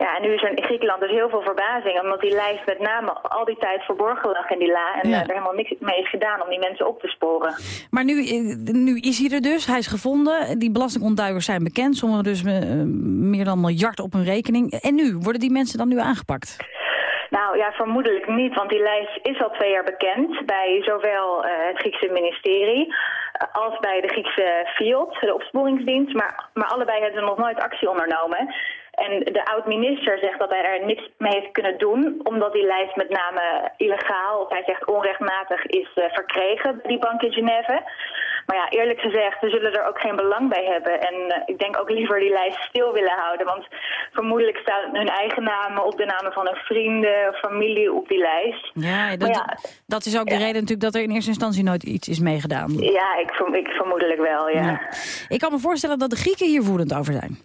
Ja, en nu is er in Griekenland dus heel veel verbazing, omdat die lijst met name al die tijd verborgen lag in die la en Ja. eh, er helemaal niks mee is gedaan om die mensen op te sporen. Maar nu, eh, nu is hij er dus, hij is gevonden. Die belastingontduikers zijn bekend, sommigen dus eh, meer dan een miljard op hun rekening. En nu, worden die mensen dan nu aangepakt? Nou ja, vermoedelijk niet, want die lijst is al twee jaar bekend bij zowel het Griekse ministerie als bij de Griekse FIOD, de opsporingsdienst. Maar, maar allebei hebben ze nog nooit actie ondernomen. En de oud-minister zegt dat hij er niks mee heeft kunnen doen, omdat die lijst met name illegaal, of hij zegt onrechtmatig, is eh, verkregen bij die bank in Genève. Maar ja, eerlijk gezegd, ze zullen er ook geen belang bij hebben. En eh, ik denk ook liever die lijst stil willen houden. Want vermoedelijk staan hun eigen namen op de namen van hun vrienden of familie op die lijst. Ja, dat, ja, dat is ook de reden natuurlijk dat er in eerste instantie nooit iets is meegedaan. ja ik vermoedelijk wel, ja. Ja. Ik kan me voorstellen dat de Grieken hier woedend over zijn.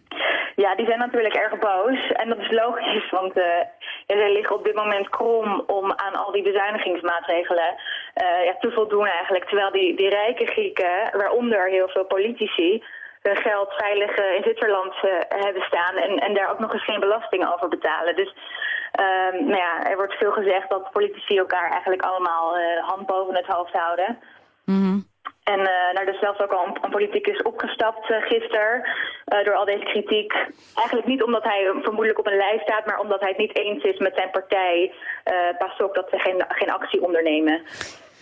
Ja, die zijn natuurlijk erg boos. En dat is logisch, want eh, ja, zij liggen op dit moment krom om aan al die bezuinigingsmaatregelen eh, te voldoen eigenlijk. Terwijl die, die rijke Grieken, waaronder heel veel politici, hun geld veilig eh, in Zwitserland eh, hebben staan en, en daar ook nog eens geen belasting over betalen. Dus ehm, nou ja, er wordt veel gezegd dat politici elkaar eigenlijk allemaal eh, hand boven het hoofd houden. En uh, daar is zelfs ook al een, een politicus opgestapt uh, gisteren uh, door al deze kritiek. Eigenlijk niet omdat hij vermoedelijk op een lijst staat, maar omdat hij het niet eens is met zijn partij PASOK dat ze geen, geen actie ondernemen.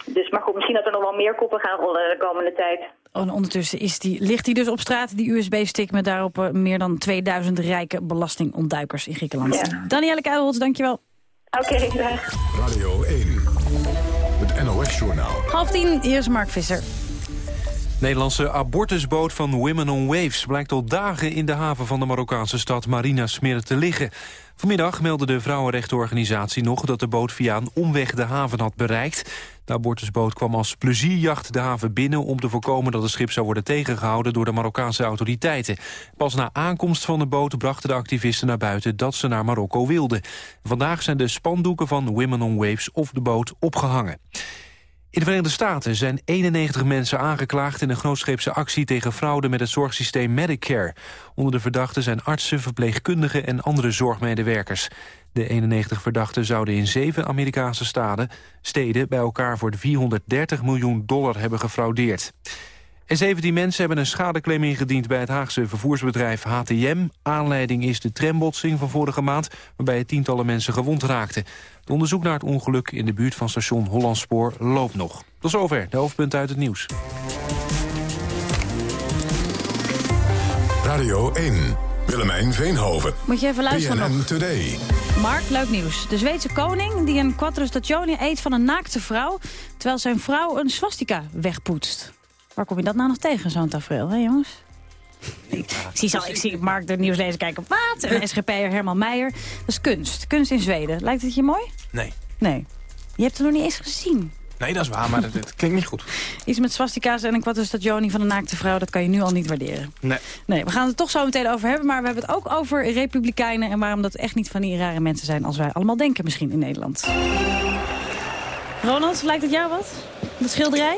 Dus maar goed, misschien dat er nog wel meer koppen gaan rollen de komende tijd. En ondertussen is die, ligt hij dus op straat, die USB-stick... met daarop uh, meer dan 2000 rijke belastingontduikers in Griekenland. Ja. Danielle Kuilholz, dankjewel. Oké, okay, dag. Radio 1, het NOS-journaal. Half tien, hier is Mark Visser. Nederlandse abortusboot van Women on Waves... blijkt al dagen in de haven van de Marokkaanse stad Marina Smerre te liggen. Vanmiddag meldde de vrouwenrechtenorganisatie nog... dat de boot via een omweg de haven had bereikt. De abortusboot kwam als plezierjacht de haven binnen... om te voorkomen dat het schip zou worden tegengehouden... door de Marokkaanse autoriteiten. Pas na aankomst van de boot brachten de activisten naar buiten... dat ze naar Marokko wilden. Vandaag zijn de spandoeken van Women on Waves op de boot opgehangen. In de Verenigde Staten zijn 91 mensen aangeklaagd... in een grootscheepse actie tegen fraude met het zorgsysteem Medicare. Onder de verdachten zijn artsen, verpleegkundigen en andere zorgmedewerkers. De 91 verdachten zouden in zeven Amerikaanse staten, steden... bij elkaar voor 430 miljoen dollar hebben gefraudeerd. En 17 mensen hebben een schadeclaim ingediend bij het Haagse vervoersbedrijf HTM. Aanleiding is de trambotsing van vorige maand, waarbij tientallen mensen gewond raakten. Het onderzoek naar het ongeluk in de buurt van station Hollandspoor loopt nog. Tot zover de hoofdpunten uit het nieuws. Radio 1, Willemijn Veenhoven. Moet je even luisteren BNN Today. Mark, leuk nieuws. De Zweedse koning die een quattro stagioni eet van een naakte vrouw... terwijl zijn vrouw een swastika wegpoetst. Waar kom je dat nou nog tegen, zo'n tafereel, hè jongens? Ik, zie, zo, ik zie Mark de nieuwslezer kijken op wat. En SGP'er Herman Meijer. Dat is kunst. Kunst in Zweden. Lijkt het je mooi? Nee. Nee. Je hebt het nog niet eens gezien. Nee, dat is waar, maar het klinkt niet goed. Iets met swastika's en een quadristagioni van een naakte vrouw... dat kan je nu al niet waarderen. Nee. Nee, we gaan het toch zo meteen over hebben... maar we hebben het ook over republikeinen... en waarom dat echt niet van die rare mensen zijn... als wij allemaal denken misschien in Nederland. Ronald, lijkt het jou wat? De schilderij?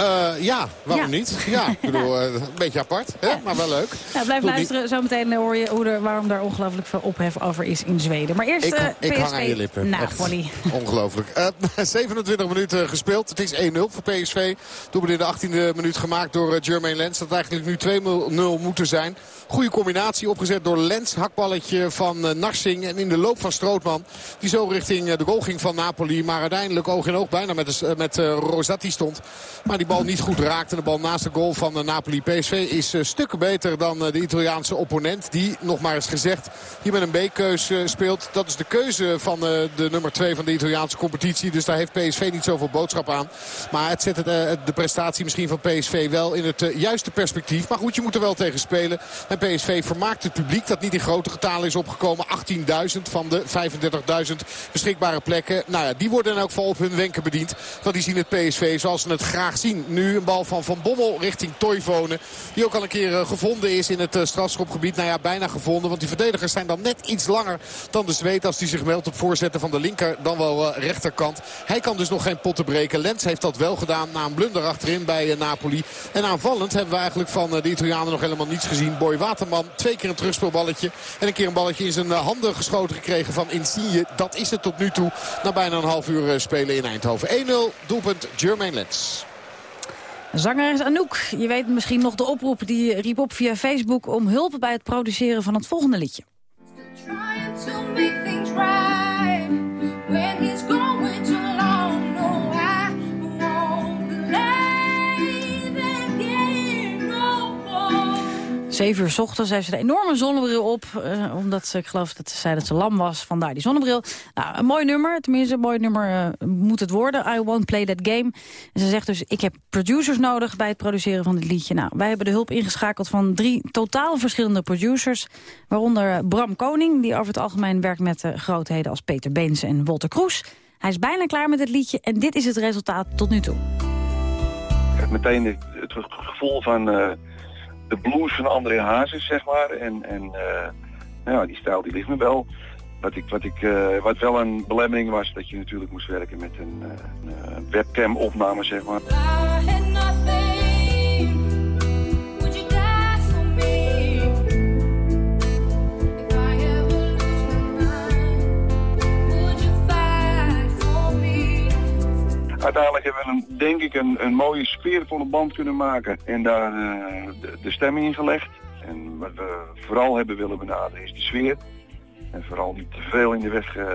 Uh, ja, waarom ja. niet? Ja, ik bedoel, uh, een beetje apart, hè? maar wel leuk. Ja, blijf luisteren. Niet. Zometeen hoor je hoe er, waarom daar ongelooflijk veel ophef over is in Zweden. Maar eerst ik, uh, ik PSV. hang aan je lippen. Nou, Ongelooflijk. 27 minuten gespeeld. Het is 1-0 voor PSV. Toen in de 18e minuut gemaakt door Jermaine Lens. Dat eigenlijk nu 2-0 moeten zijn. Goede combinatie opgezet door Lens. Hakballetje van Narsing. En in de loop van Strootman. Die zo richting de goal ging van Napoli. Maar uiteindelijk oog in oog bijna met, met Rosati stond. Maar die bal niet goed raakte. De bal naast de goal van Napoli. PSV is stukken beter dan de Italiaanse opponent. Die, nog maar eens gezegd, hier met een B-keus speelt. Dat is de keuze van de nummer 2 van de Italiaanse competitie. Dus daar heeft PSV niet zoveel boodschap aan. Maar het zet het, de prestatie misschien van PSV wel in het juiste perspectief. Maar goed, je moet er wel tegen spelen. En PSV vermaakt het publiek dat niet in grote getalen is opgekomen. 18.000 van de 35.000 beschikbare plekken. Nou ja, die worden in elk geval op hun wenken bediend. Want die zien het PSV zoals ze het graag zien. Nu een bal van Van Bommel richting Toivonen. Die ook al een keer gevonden is in het strafschopgebied. Nou ja, bijna gevonden. Want die verdedigers zijn dan net iets langer dan de Zweed. Als die zich meldt op voorzetten van de linker dan wel rechterkant. Hij kan dus nog geen potten breken. Lens heeft dat wel gedaan na een blunder achterin bij Napoli. En aanvallend hebben we eigenlijk van de Italianen nog helemaal niets gezien. Boy Waterman, twee keer een terugspeelballetje. En een keer een balletje in zijn handen geschoten gekregen van Insigne. Dat is het tot nu toe. Na bijna een half uur spelen in Eindhoven. 1-0, doelpunt Jermaine Lens. Zangeres Anouk, je weet misschien nog de oproep die riep op via Facebook... om hulp bij het produceren van het volgende liedje. Zeven uur ochtends heeft ze een enorme zonnebril op. Uh, omdat ze, ik geloof dat ze zei dat ze lam was. Vandaar die zonnebril. Nou, een mooi nummer. Tenminste, een mooi nummer uh, moet het worden. I won't play that game. En ze zegt dus, ik heb producers nodig bij het produceren van dit liedje. Nou, wij hebben de hulp ingeschakeld van drie totaal verschillende producers. Waaronder Bram Koning, die over het algemeen werkt met uh, grootheden als Peter Beens en Walter Kroes. Hij is bijna klaar met het liedje en dit is het resultaat tot nu toe. Ik heb meteen het, het gevoel van de blues van André Hazes, zeg maar. En, en uh, nou, die stijl die ligt me wel. Wat, ik, wat, ik, uh, wat wel een belemmering was, dat je natuurlijk moest werken met een, uh, een webcam opname, zeg maar. Uiteindelijk hebben we een, denk ik een, een mooie sfeervolle band kunnen maken. En daar eh, de, de stemming in gelegd. En wat we vooral hebben willen benaderen is de sfeer. En vooral niet te veel in de weg eh,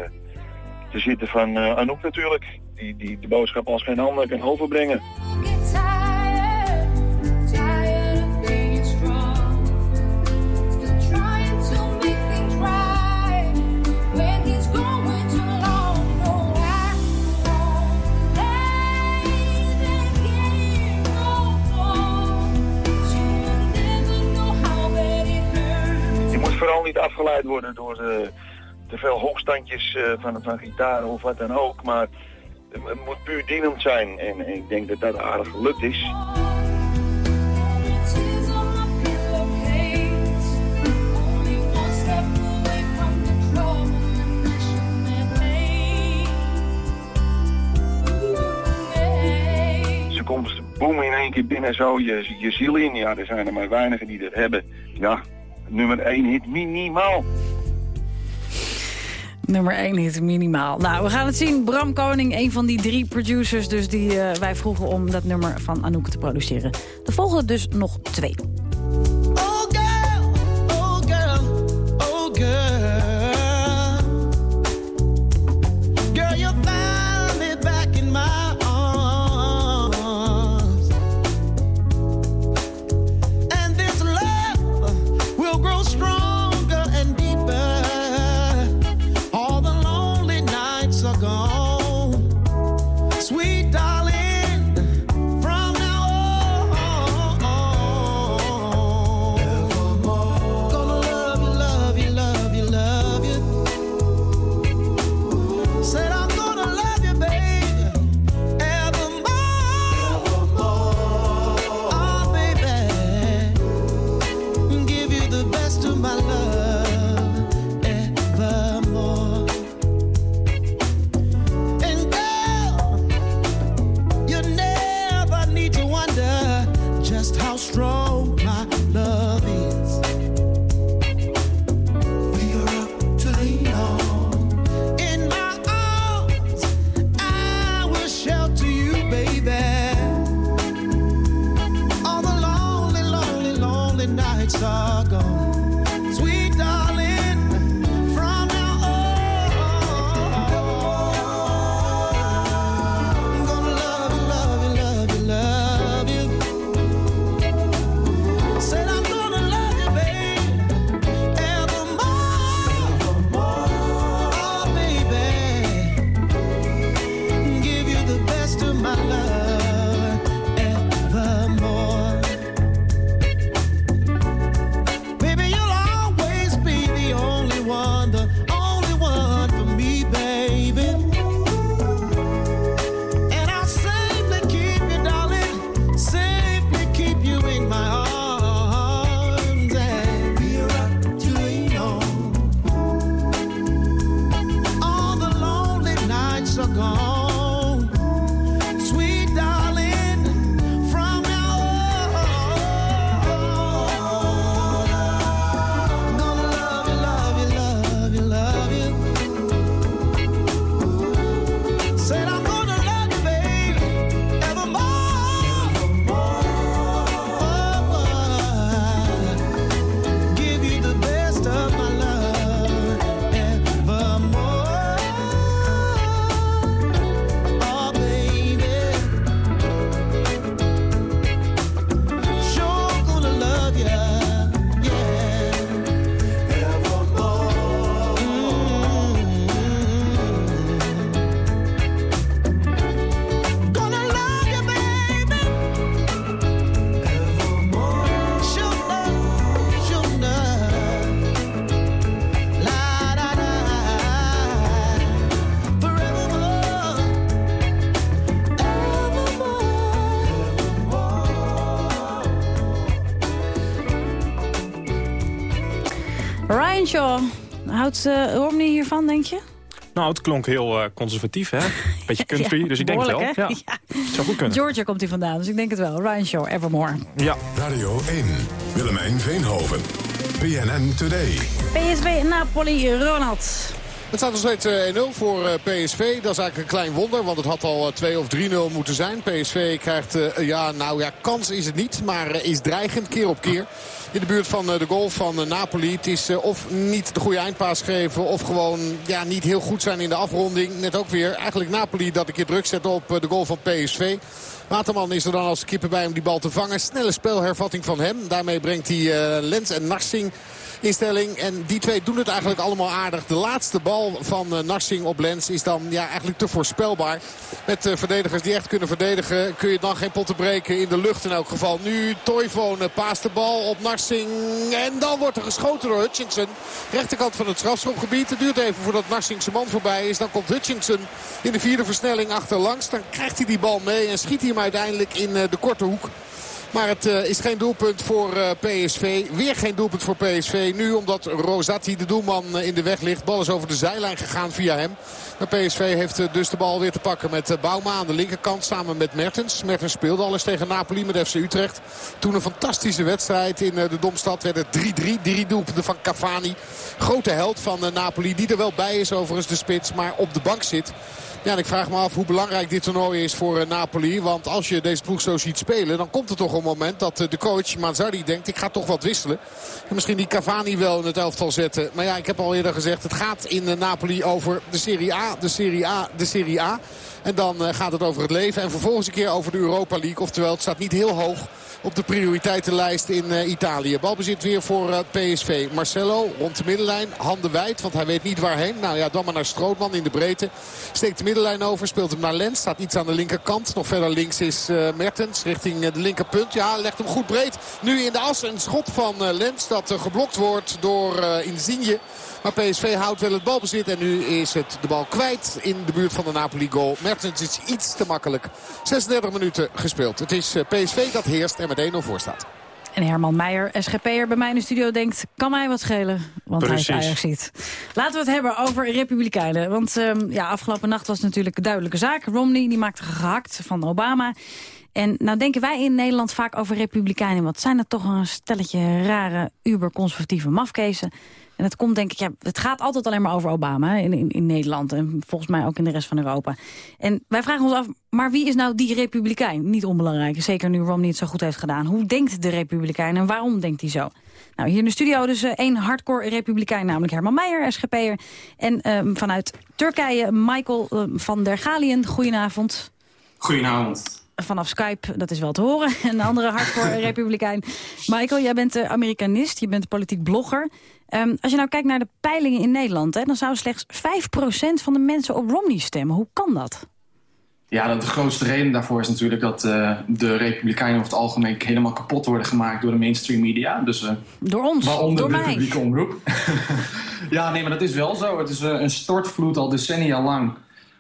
te zitten van eh, Anouk natuurlijk. Die, die de boodschap als geen ander kan overbrengen. Niet afgeleid worden door de, te veel hoogstandjes eh, van, van gitaar of wat dan ook. Maar het moet puur dienend zijn. En, en ik denk dat dat aardig gelukt is. Ze komt boem in één keer binnen zo je, je ziel in. Ja, er zijn er maar weinigen die dat hebben. Ja, nummer 1 hit minimaal. Nummer 1 hit minimaal. Nou, we gaan het zien. Bram Koning, een van die drie producers... dus die eh, wij vroegen om dat nummer van Anouk te produceren. De volgende dus nog twee. strong. Nou, het klonk heel eh, conservatief, hè? Beetje country, Ja, dus ik denk het wel. hè? Ja. Het zou goed kunnen. Georgia komt hij vandaan, dus ik denk het wel. Ryan Shaw, Evermore. Ja. Radio 1, Willemijn Veenhoven. BNN Today. PSV Napoli, Ronald. Het staat nog steeds eh, 1-0 voor eh, PSV. Dat is eigenlijk een klein wonder, want het had al eh, 2 of 3-0 moeten zijn. PSV krijgt, eh, ja, nou ja, kans is het niet, maar is dreigend keer op keer. In de buurt van eh, de goal van eh, Napoli. Het is eh, of niet de goede eindpaas geven of gewoon ja, niet heel goed zijn in de afronding. Net ook weer eigenlijk Napoli dat een keer druk zet op de goal van PSV. Waterman is er dan als keeper bij om die bal te vangen. Snelle spelhervatting van hem. Daarmee brengt hij Lens en Narsing instelling. En die twee doen het eigenlijk allemaal aardig. De laatste bal van eh, Narsing op Lens is dan ja, eigenlijk te voorspelbaar. Met eh, verdedigers die echt kunnen verdedigen kun je dan geen potten breken in de lucht in elk geval. Nu Toivonen paast de bal op Narsing. En dan wordt er geschoten door Hutchinson. Rechterkant van het strafschopgebied. Het duurt even voordat Narsing zijn man voorbij is. Dan komt Hutchinson in de vierde versnelling achterlangs. Dan krijgt hij die bal mee en schiet hij hem uiteindelijk in eh, de korte hoek. Maar het uh, is geen doelpunt voor uh, PSV. Weer geen doelpunt voor PSV. Nu omdat Rosati, de doelman, uh, in de weg ligt. Bal is over de zijlijn gegaan via hem. Maar PSV heeft dus de bal weer te pakken met Bouma aan de linkerkant samen met Mertens. Mertens speelde al eens tegen Napoli met FC Utrecht. Toen een fantastische wedstrijd in de Domstad werd het 3-3. Drie doelpunten van Cavani. Grote held van Napoli die er wel bij is overigens de spits. Maar op de bank zit. Ja, en ik vraag me af hoe belangrijk dit toernooi is voor uh, Napoli. Want als je deze ploeg zo ziet spelen... dan komt er toch een moment dat uh, de coach Mazzarri denkt... ik ga toch wat wisselen. En misschien die Cavani wel in het elftal zetten. Maar ja, ik heb al eerder gezegd... het gaat in uh, Napoli over de Serie A, de Serie A, de Serie A. En dan gaat het over het leven. En vervolgens een keer over de Europa League. Oftewel, het staat niet heel hoog op de prioriteitenlijst in uh, Italië. Balbezit weer voor uh, PSV. Marcelo rond de middenlijn. Handen wijd, want hij weet niet waarheen. Nou ja, dan maar naar Strootman in de breedte. Steekt de middenlijn over, speelt hem naar Lens. Staat iets aan de linkerkant. Nog verder links is Mertens richting de linkerpunt. Ja, legt hem goed breed. Nu in de as een schot van Lens dat geblokt wordt door Insigne. Maar PSV houdt wel het balbezit. En nu is het de bal kwijt in de buurt van de Napoli goal. Mertens is iets te makkelijk. 36 minuten gespeeld. Het is PSV dat heerst en met 1-0 voor staat. En Herman Meijer, SGP'er bij mij in de studio, denkt... kan mij wat schelen, want Precies. hij is Ajax ziet. Laten we het hebben over Republikeinen. Want um, ja, afgelopen nacht was natuurlijk een duidelijke zaak. Romney die maakte gehakt van Obama. En nou denken wij in Nederland vaak over Republikeinen. Wat zijn dat toch een stelletje rare, uberconservatieve mafkezen... En het komt denk ik, ja, het gaat altijd alleen maar over Obama in, in, in, Nederland. En volgens mij ook in de rest van Europa. En wij vragen ons af, maar wie is nou die republikein? Niet onbelangrijk, zeker nu Romney het zo goed heeft gedaan. Hoe denkt de republikein en waarom denkt hij zo? Nou, hier in de studio dus uh, één hardcore republikein, namelijk Herman Meijer, SGP'er. En uh, vanuit Turkije, Michael uh, van der Galien. Goedenavond. Goedenavond vanaf Skype, dat is wel te horen. Een andere hardcore republikein. Michael, jij bent uh, Amerikanist, je bent politiek blogger. Um, als je nou kijkt naar de peilingen in Nederland... Hè, dan zou slechts 5% van de mensen op Romney stemmen. Hoe kan dat? Ja, de grootste reden daarvoor is natuurlijk dat uh, de Republikeinen over het algemeen helemaal kapot worden gemaakt door de mainstream media. Dus, uh, door ons, waaronder door de mij. publieke omroep. ja, nee, maar dat is wel zo. Het is uh, een stortvloed al decennia lang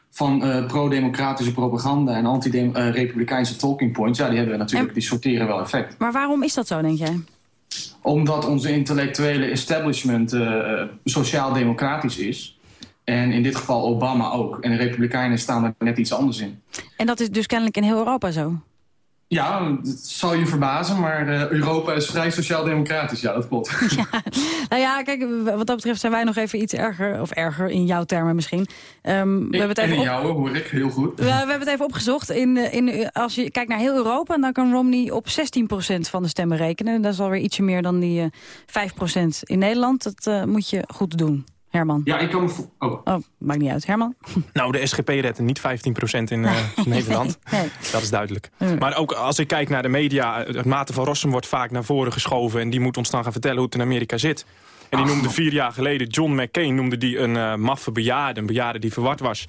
van pro-democratische propaganda en anti-republikeinse talking points. Ja, die hebben natuurlijk, en... die sorteren wel effect. Maar waarom is dat zo, denk jij? Omdat onze intellectuele establishment uh, sociaal-democratisch is. En in dit geval Obama ook. En de Republikeinen staan er net iets anders in. En dat is dus kennelijk in heel Europa zo? Ja, het zal je verbazen, maar uh, Europa is vrij sociaal-democratisch. Ja, dat klopt. Ja. Nou ja, kijk, wat dat betreft zijn wij nog even iets erger. Of erger, in jouw termen misschien. Um, we hebben het even en in op... jouwe, hoor ik, heel goed. We, we, hebben het even opgezocht. In, in, als je kijkt naar heel Europa, dan kan Romney op 16% van de stemmen rekenen. Dat is alweer ietsje meer dan die uh, 5% in Nederland. Dat uh, moet je goed doen. Herman. Ja, ik kan... Oh. oh, maakt niet uit. Herman? Nou, de SGP redt niet 15% in uh, Nederland. Nee. Dat is duidelijk. Mm. Maar ook als ik kijk naar de media... het Maarten van Rossum wordt vaak naar voren geschoven... en die moet ons dan gaan vertellen hoe het in Amerika zit. En die noemde vier jaar geleden, John McCain noemde die een uh, maffe bejaarde. Een bejaarde die verward was.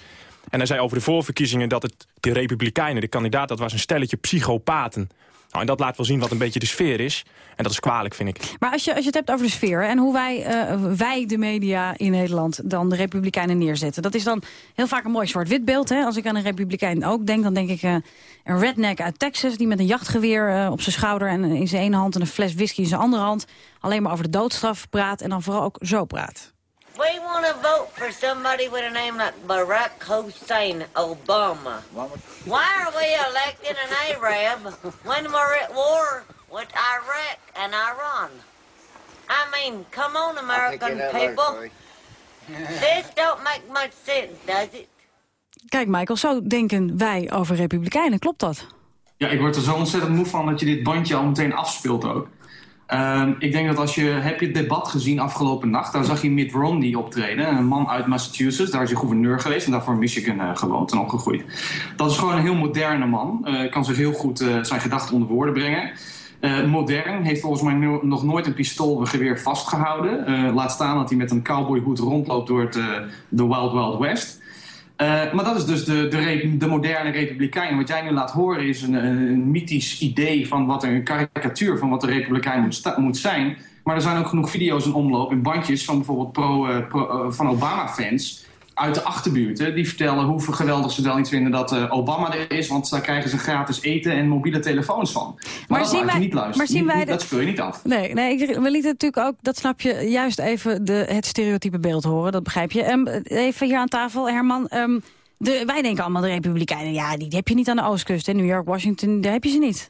En hij zei over de voorverkiezingen dat het de Republikeinen, de kandidaat... dat was een stelletje psychopaten. Nou, en dat laat wel zien wat een beetje de sfeer is. En dat is kwalijk, vind ik. Maar als je, als je het hebt over de sfeer... en hoe wij, uh, wij de media in Nederland dan de Republikeinen neerzetten... dat is dan heel vaak een mooi zwart-wit beeld. Hè? Als ik aan een Republikein ook denk, dan denk ik... Uh, een redneck uit Texas die met een jachtgeweer uh, op zijn schouder... en in zijn ene hand en een fles whisky in zijn andere hand... alleen maar over de doodstraf praat en dan vooral ook zo praat. We want to vote for somebody with a name like Barack Hussein Obama. Why are we electing an Arab when we're at war with Iraq and Iran? I mean, come on, American people. This don't make much sense, does it? Kijk Michael, zo denken wij over republikeinen. Klopt dat? Ja, ik word er zo ontzettend moe van dat je dit bandje al meteen afspeelt ook. Ehm, ik denk dat als je... Heb je het debat gezien afgelopen nacht? Daar zag je Mitt Romney optreden. Een man uit Massachusetts. Daar is hij gouverneur geweest en daarvoor in Michigan eh, gewoond en opgegroeid. Dat is gewoon een heel moderne man. Eh, kan zich heel goed eh, zijn gedachten onder woorden brengen. Modern, heeft volgens mij no- nog nooit een pistool of geweer vastgehouden. Eh, laat staan dat hij met een cowboyhoed rondloopt door het, de Wild Wild West. Eh, maar dat is dus de, de, de moderne republikein. Wat jij nu laat horen is een, een mythisch idee van wat een karikatuur van wat de republikein moet, moet zijn. Maar er zijn ook genoeg video's in omloop in bandjes van bijvoorbeeld pro, eh, eh, van Obama-fans uit de achterbuurten. Die vertellen hoe geweldig ze wel niet vinden dat eh, Obama er is. Want daar krijgen ze gratis eten en mobiele telefoons van. Maar, dat zien wij- niet luisteren. maar zien Niet- wij niet- Dat speel je niet af. Nee, nee ik, we lieten natuurlijk ook, dat snap je, juist even de, het stereotype beeld horen. Dat begrijp je. Ehm, even hier aan tafel, Herman. ehm, de, wij denken allemaal de republikeinen, ja, die heb je niet aan de oostkust. In New York, Washington, daar heb je ze niet.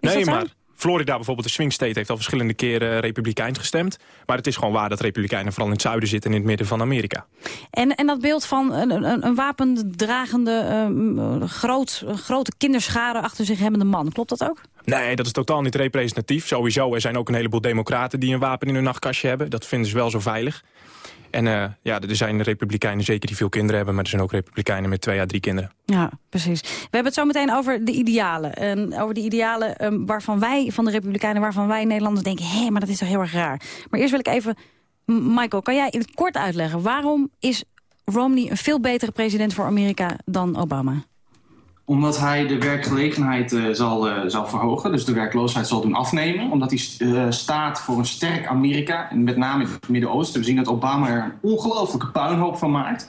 Is nee, dat zo? maar Florida bijvoorbeeld, de swing state, heeft al verschillende keren republikeins gestemd. Maar het is gewoon waar dat republikeinen vooral in het zuiden zitten en in het midden van Amerika. En, en dat beeld van een, een, een wapendragende, ehm, groot, grote kinderschade achter zich hebbende man, klopt dat ook? Nee, dat is totaal niet representatief. Sowieso, er zijn ook een heleboel democraten die een wapen in hun nachtkastje hebben. Dat vinden ze wel zo veilig. En eh, ja, er zijn republikeinen zeker die veel kinderen hebben... maar er zijn ook republikeinen met twee à drie kinderen. Ja, precies. We hebben het zo meteen over de idealen. En over de idealen ehm, waarvan wij, van de Republikeinen, waarvan wij Nederlanders denken... hé, maar dat is toch heel erg raar. Maar eerst wil ik even... Michael, kan jij in het kort uitleggen... waarom is Romney een veel betere president voor Amerika dan Obama? Omdat hij de werkgelegenheid eh, zal, eh, zal verhogen, dus de werkloosheid zal doen afnemen. Omdat hij eh, staat voor een sterk Amerika, en met name in het Midden-Oosten. We zien dat Obama er een ongelofelijke puinhoop van maakt.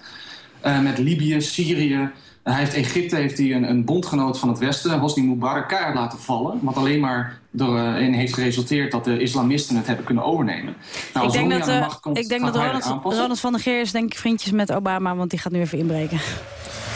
Met Libië, Syrië. hij heeft Egypte heeft hij een, een bondgenoot van het Westen, Hosni Mubarak, keihard laten vallen. Wat alleen maar erin heeft geresulteerd dat de islamisten het hebben kunnen overnemen. Nou, ik denk dat, de macht komt, ik denk dat Ronald. Ronald van der Geer is denk ik vriendjes met Obama... want die gaat nu even inbreken.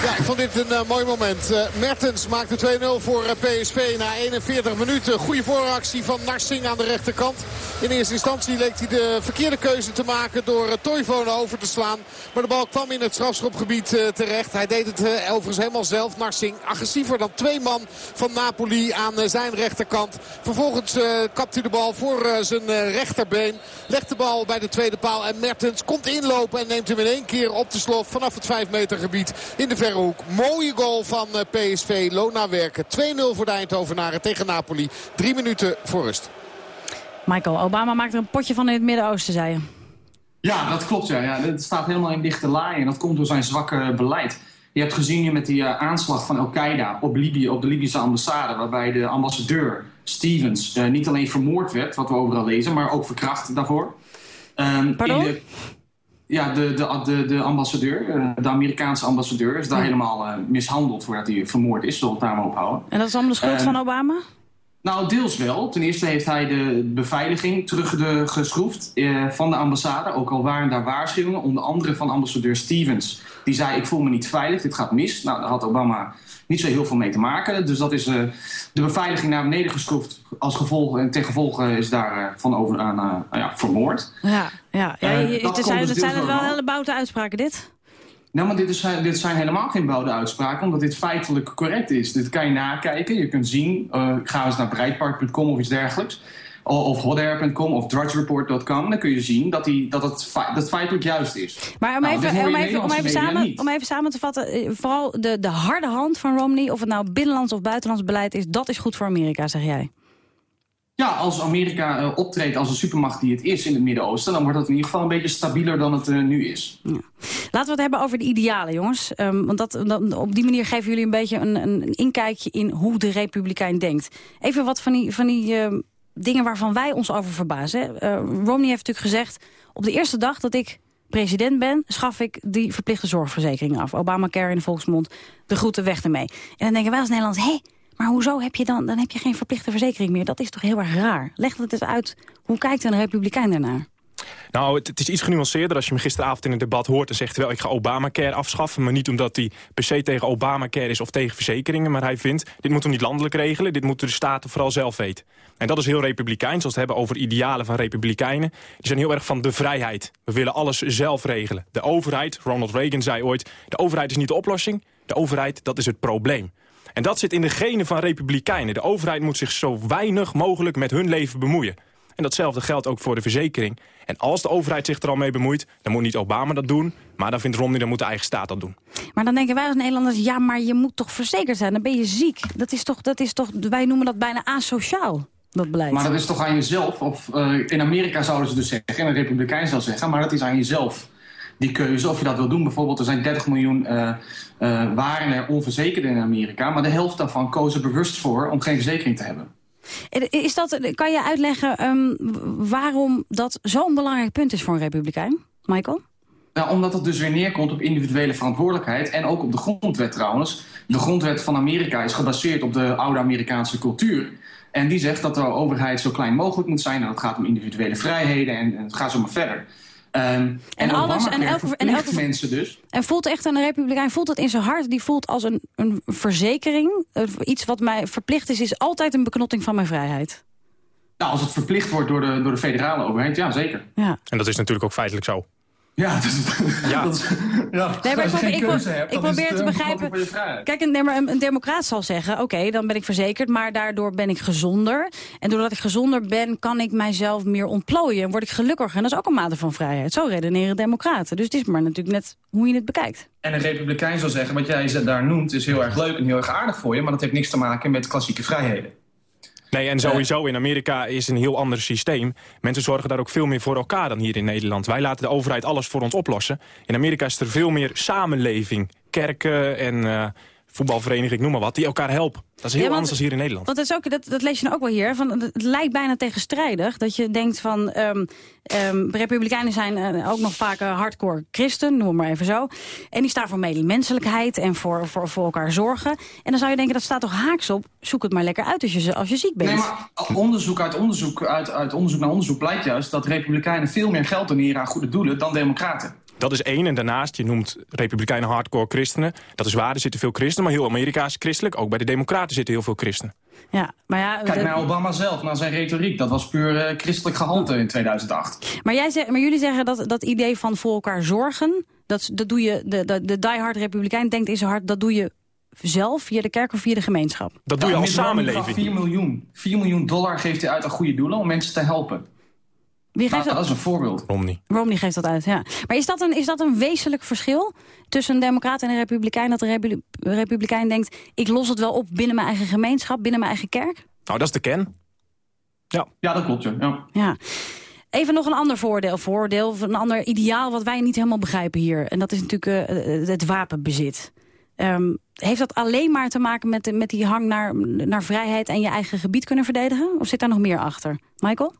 Ja, ik vond dit een eh, mooi moment. Eh, Mertens maakt de 2-0 voor eh, PSV na 41 minuten. Goede vooractie van Narsing aan de rechterkant. In eerste instantie leek hij de verkeerde keuze te maken door uh, over te slaan. Maar de bal kwam in het strafschopgebied terecht. Hij deed het overigens helemaal zelf. Narsing agressiever dan twee man van Napoli aan zijn rechterkant. Vervolgens kapt hij de bal voor zijn rechterbeen. Legt de bal bij de tweede paal en Mertens komt inlopen en neemt hem in één keer op de slof vanaf het 5 meter gebied in de verre hoek. Mooie goal van eh, PSV. Lona werken. 2-0 voor de Eindhovenaren tegen Napoli. Drie minuten voor rust. Michael, Obama maakt er een potje van in het Midden-Oosten, zei je. Ja, dat klopt. Ja. Ja, dat staat helemaal in dichte laaien. En dat komt door zijn zwakke beleid. Je hebt gezien hier met die eh, aanslag van Al-Qaeda op, Libië, op de Libische ambassade... waarbij de ambassadeur Stevens eh, niet alleen vermoord werd, wat we overal lezen... maar ook verkracht daarvoor. Ehm, Pardon? in de- ja, de, de, de, de ambassadeur, eh, de Amerikaanse ambassadeur... is daar Ja. helemaal eh, mishandeld voordat hij vermoord is. Zullen we het daar maar ophouden. En dat is allemaal de schuld Eh, van Obama? Nou, deels wel. Ten eerste heeft hij de beveiliging teruggeschroefd eh, van de ambassade. Ook al waren daar waarschuwingen, onder andere van ambassadeur Stevens. Die zei, ik voel me niet veilig, dit gaat mis. Nou, daar had Obama niet zo heel veel mee te maken. Dus dat is eh, de beveiliging naar beneden geschroefd. Als gevolg, en ten gevolge is daar eh, van over aan eh, nou ja, vermoord. Ja, ja. ja je- dat het zijn, dus het zijn deels wel hele boute uitspraken, dit. Nou, maar dit, is, dit zijn helemaal geen bouwde uitspraken, omdat dit feitelijk correct is. Dit kan je nakijken, je kunt zien. ga eens naar breitpark.com of iets dergelijks. Of hotair.com of drudgereport.com. Dan kun je zien dat, die, dat het dat feitelijk juist is. Maar om, Nou, even, om, even, om, even samen, om even samen te vatten, eh, vooral de, de harde hand van Romney... of het nou binnenlands of buitenlands beleid is, dat is goed voor Amerika, zeg jij. Ja, als Amerika eh, optreedt als een supermacht die het is in het Midden-Oosten... dan wordt dat in ieder geval een beetje stabieler dan het eh, nu is. Laten we het hebben over de idealen, jongens. Ehm, want dat, dat- op die manier geven jullie een beetje een, een, een inkijkje in hoe de republikein denkt. Even wat van die, van die ehm, dingen waarvan wij ons over verbazen. Eh, Romney heeft natuurlijk gezegd, op de eerste dag dat ik president ben... schaf ik die verplichte zorgverzekering af. Obamacare in de volksmond, de groeten weg ermee. En dan denken wij als Nederlands, hé, maar hoezo heb je dan, dan heb je geen verplichte verzekering meer? Dat is toch heel erg raar? Leg het eens uit, hoe kijkt een republikein daarnaar? Nou, het, is iets genuanceerder. Als je me gisteravond in het debat hoort... en zegt wel, ik ga Obamacare afschaffen. Maar niet omdat hij per se tegen Obamacare is of tegen verzekeringen. Maar hij vindt, dit moeten we niet landelijk regelen. Dit moeten de staten vooral zelf weten. En dat is heel republikeins. Als we het hebben over idealen van republikeinen. Die zijn heel erg van de vrijheid. We willen alles zelf regelen. De overheid, Ronald Reagan zei ooit... de overheid is niet de oplossing. De overheid, dat is het probleem. En dat zit in de genen van republikeinen. De overheid moet zich zo weinig mogelijk met hun leven bemoeien. En datzelfde geldt ook voor de verzekering. En als de overheid zich er al mee bemoeit, dan moet niet Obama dat doen. Maar dan vindt Romney, dan moet de eigen staat dat doen. Maar dan denken wij als Nederlanders, ja, maar je moet toch verzekerd zijn? Dan ben je ziek. Dat is toch, dat is toch wij noemen dat bijna asociaal, dat beleid. Maar dat is toch aan jezelf? Of uh, in Amerika zouden ze dus zeggen, en een republikein zou zeggen... maar dat is aan jezelf, die keuze, of je dat wil doen. Bijvoorbeeld, er zijn 30 miljoen uh, uh, waren er onverzekerden in Amerika... maar de helft daarvan kozen bewust voor om geen verzekering te hebben. Is dat, kan je uitleggen um, waarom dat zo'n belangrijk punt is voor een republikein? Michael? Nou, omdat het dus weer neerkomt op individuele verantwoordelijkheid... en ook op de grondwet trouwens. De grondwet van Amerika is gebaseerd op de oude Amerikaanse cultuur... En die zegt dat de overheid zo klein mogelijk moet zijn. En dat gaat om individuele vrijheden en, en het gaat zo maar verder. Um, en, en alles en elke, en elke mensen dus. En voelt echt een republikein voelt het in zijn hart. Die voelt als een, een verzekering. Iets wat mij verplicht is, is altijd een beknotting van mijn vrijheid. Nou, als het verplicht wordt door de, door de federale overheid, ja zeker. Ja. En dat is natuurlijk ook feitelijk zo. Ja, dat is, ja. Dat is, ja nee, maar ik, geen ik, keuze hebt, ik probeer het, te uh, begrijpen. Kijk, een, een, een, democraat zal zeggen, oké, okay, dan ben ik verzekerd... maar daardoor ben ik gezonder. En doordat ik gezonder ben, kan ik mijzelf meer ontplooien... en word ik gelukkiger. En dat is ook een mate van vrijheid. Zo redeneren democraten. Dus het is maar natuurlijk net hoe je het bekijkt. En een republikein zal zeggen, wat jij daar noemt... is heel erg leuk en heel erg aardig voor je... maar dat heeft niks te maken met klassieke vrijheden. Nee, en sowieso in Amerika is een heel ander systeem. Mensen zorgen daar ook veel meer voor elkaar dan hier in Nederland. Wij laten de overheid alles voor ons oplossen. In Amerika is er veel meer samenleving. Kerken en uh, voetbalvereniging, noem maar wat, die elkaar helpen. Dat is heel ja, want, anders dan hier in Nederland. Want dat, is ook, dat, dat lees je nou ook wel hier. Van, het lijkt bijna tegenstrijdig. Dat je denkt van... Um, um, republikeinen zijn uh, ook nog vaak uh, hardcore christen, noem maar even zo. En die staan voor medemenselijkheid en voor, voor, voor elkaar zorgen. En dan zou je denken, dat staat toch haaks op? Zoek het maar lekker uit als je, als je ziek bent. Nee, maar onderzoek uit onderzoek, uit, uit onderzoek naar onderzoek blijkt juist... dat republikeinen veel meer geld doneren aan goede doelen dan democraten. Dat is één. En daarnaast, je noemt republikeinen hardcore christenen. Dat is waar, er zitten veel christenen, maar heel Amerika is christelijk. Ook bij de democraten zitten heel veel christenen. Ja, maar ja, Kijk naar Obama zelf, naar zijn retoriek. Dat was puur uh, christelijk gehalte in 2008. Maar, jij zegt, maar jullie zeggen dat dat idee van voor elkaar zorgen... dat, dat doe je, de, de, de diehard republikein denkt in zijn hart... dat doe je zelf, via de kerk of via de gemeenschap? Dat doe je als samenleving. 4 miljoen, 4 miljoen dollar geeft hij uit aan goede doelen om mensen te helpen. Wie geeft nou, dat? dat is een voorbeeld. Romney. Romney geeft dat uit, ja. Maar is dat een, is dat een wezenlijk verschil tussen een democraat en een republikein? Dat een republikein denkt, ik los het wel op binnen mijn eigen gemeenschap, binnen mijn eigen kerk? Nou, dat is de kern. Ja, ja dat klopt, ja. ja. Even nog een ander voordeel, voordeel of een ander ideaal wat wij niet helemaal begrijpen hier. En dat is natuurlijk uh, het wapenbezit. Um, heeft dat alleen maar te maken met, met die hang naar, naar vrijheid en je eigen gebied kunnen verdedigen? Of zit daar nog meer achter? Michael?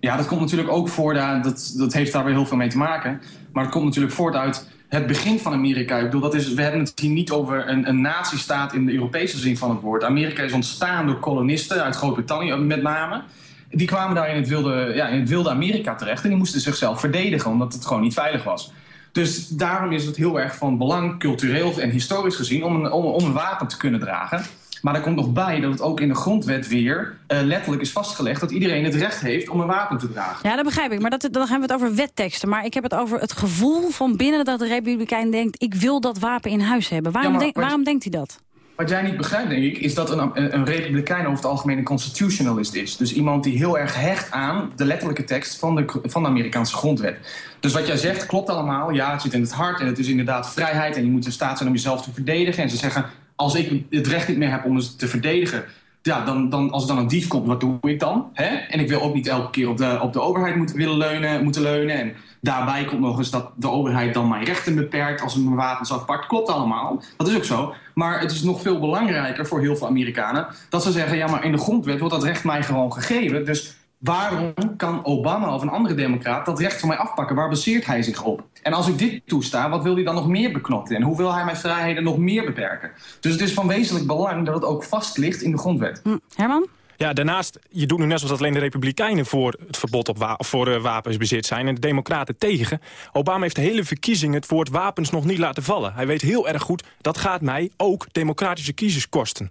Ja, dat komt natuurlijk ook voort, dat, dat heeft daar weer heel veel mee te maken. Maar het komt natuurlijk voort uit het begin van Amerika. Ik bedoel, dat is, we hebben het hier niet over een, een nazistaat in de Europese zin van het woord. Amerika is ontstaan door kolonisten uit Groot-Brittannië met name. Die kwamen daar in het, wilde, ja, in het wilde Amerika terecht en die moesten zichzelf verdedigen omdat het gewoon niet veilig was. Dus daarom is het heel erg van belang, cultureel en historisch gezien, om een, om, om een wapen te kunnen dragen. Maar er komt nog bij dat het ook in de grondwet weer uh, letterlijk is vastgelegd... dat iedereen het recht heeft om een wapen te dragen. Ja, dat begrijp ik. Maar dat, dan hebben we het over wetteksten. Maar ik heb het over het gevoel van binnen dat de republikein denkt... ik wil dat wapen in huis hebben. Waarom, ja, denk, waarom denkt hij dat? Wat jij niet begrijpt, denk ik, is dat een, een, een republikein over het algemeen een constitutionalist is. Dus iemand die heel erg hecht aan de letterlijke tekst van de, van de Amerikaanse grondwet. Dus wat jij zegt klopt allemaal. Ja, het zit in het hart en het is inderdaad vrijheid... en je moet in staat zijn om jezelf te verdedigen. En ze zeggen, als ik het recht niet meer heb om het te verdedigen... Ja, dan, dan, als er dan een dief komt, wat doe ik dan? Hè? En ik wil ook niet elke keer op de, op de overheid moeten, willen leunen, moeten leunen. En daarbij komt nog eens dat de overheid dan mijn rechten beperkt... als ik mijn wapens afpakt. Klopt allemaal, dat is ook zo. Maar het is nog veel belangrijker voor heel veel Amerikanen... dat ze zeggen, ja, maar in de grondwet wordt dat recht mij gewoon gegeven. Dus waarom kan Obama of een andere democraat dat recht van mij afpakken? Waar baseert hij zich op? En als ik dit toesta, wat wil hij dan nog meer beknotten? En hoe wil hij mijn vrijheden nog meer beperken? Dus het is van wezenlijk belang dat het ook vast ligt in de grondwet. Hm. Herman? Ja, daarnaast, je doet nu net alsof dat alleen de Republikeinen voor het verbod op wa voor uh, wapensbezit zijn en de Democraten tegen. Obama heeft de hele verkiezing het woord wapens nog niet laten vallen. Hij weet heel erg goed, dat gaat mij ook democratische kiezers kosten.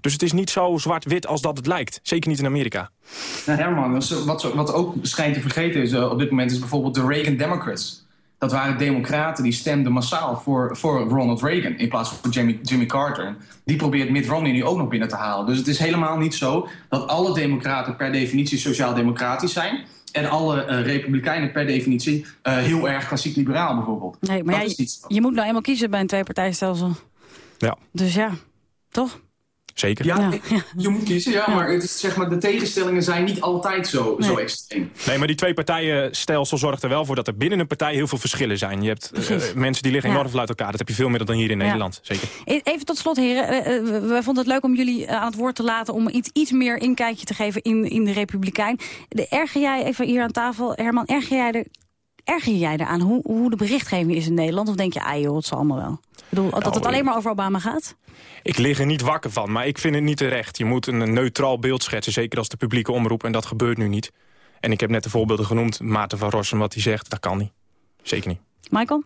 Dus het is niet zo zwart-wit als dat het lijkt. Zeker niet in Amerika. Nou, Herman, wat, wat ook schijnt te vergeten is uh, op dit moment... is bijvoorbeeld de Reagan Democrats. Dat waren democraten die stemden massaal voor, voor Ronald Reagan... in plaats van Jimmy, Jimmy Carter. Die probeert Mitt Romney nu ook nog binnen te halen. Dus het is helemaal niet zo dat alle democraten per definitie sociaal-democratisch zijn... En alle uh, republikeinen per definitie uh, heel erg klassiek liberaal bijvoorbeeld. Nee, maar ja, je, je, moet nou eenmaal kiezen bij een tweepartijstelsel. Ja. Dus ja, toch? Zeker. Ja, je moet kiezen, ja, maar, het is, zeg maar de tegenstellingen zijn niet altijd zo, nee. zo extreem. Nee, maar die twee partijenstelsel zorgt er wel voor dat er binnen een partij heel veel verschillen zijn. Je hebt uh, mensen die liggen enorm ja. veel uit elkaar. Dat heb je veel meer dan hier in ja. Nederland, zeker. Even tot slot, heren. Uh, wij vonden het leuk om jullie aan het woord te laten... om iets, iets meer inkijkje te geven in, in de Republikein. De, erger jij, even hier aan tafel, Herman, erger jij er erger jij eraan hoe, hoe de berichtgeving is in Nederland? Of denk je, ah joh, het zal allemaal wel? Ik bedoel, dat nou, het alleen maar over Obama gaat? Ik lig er niet wakker van, maar ik vind het niet terecht. Je moet een neutraal beeld schetsen, zeker als de publieke omroep. En dat gebeurt nu niet. En ik heb net de voorbeelden genoemd. Maarten van Rossum, wat hij zegt, dat kan niet. Zeker niet. Michael?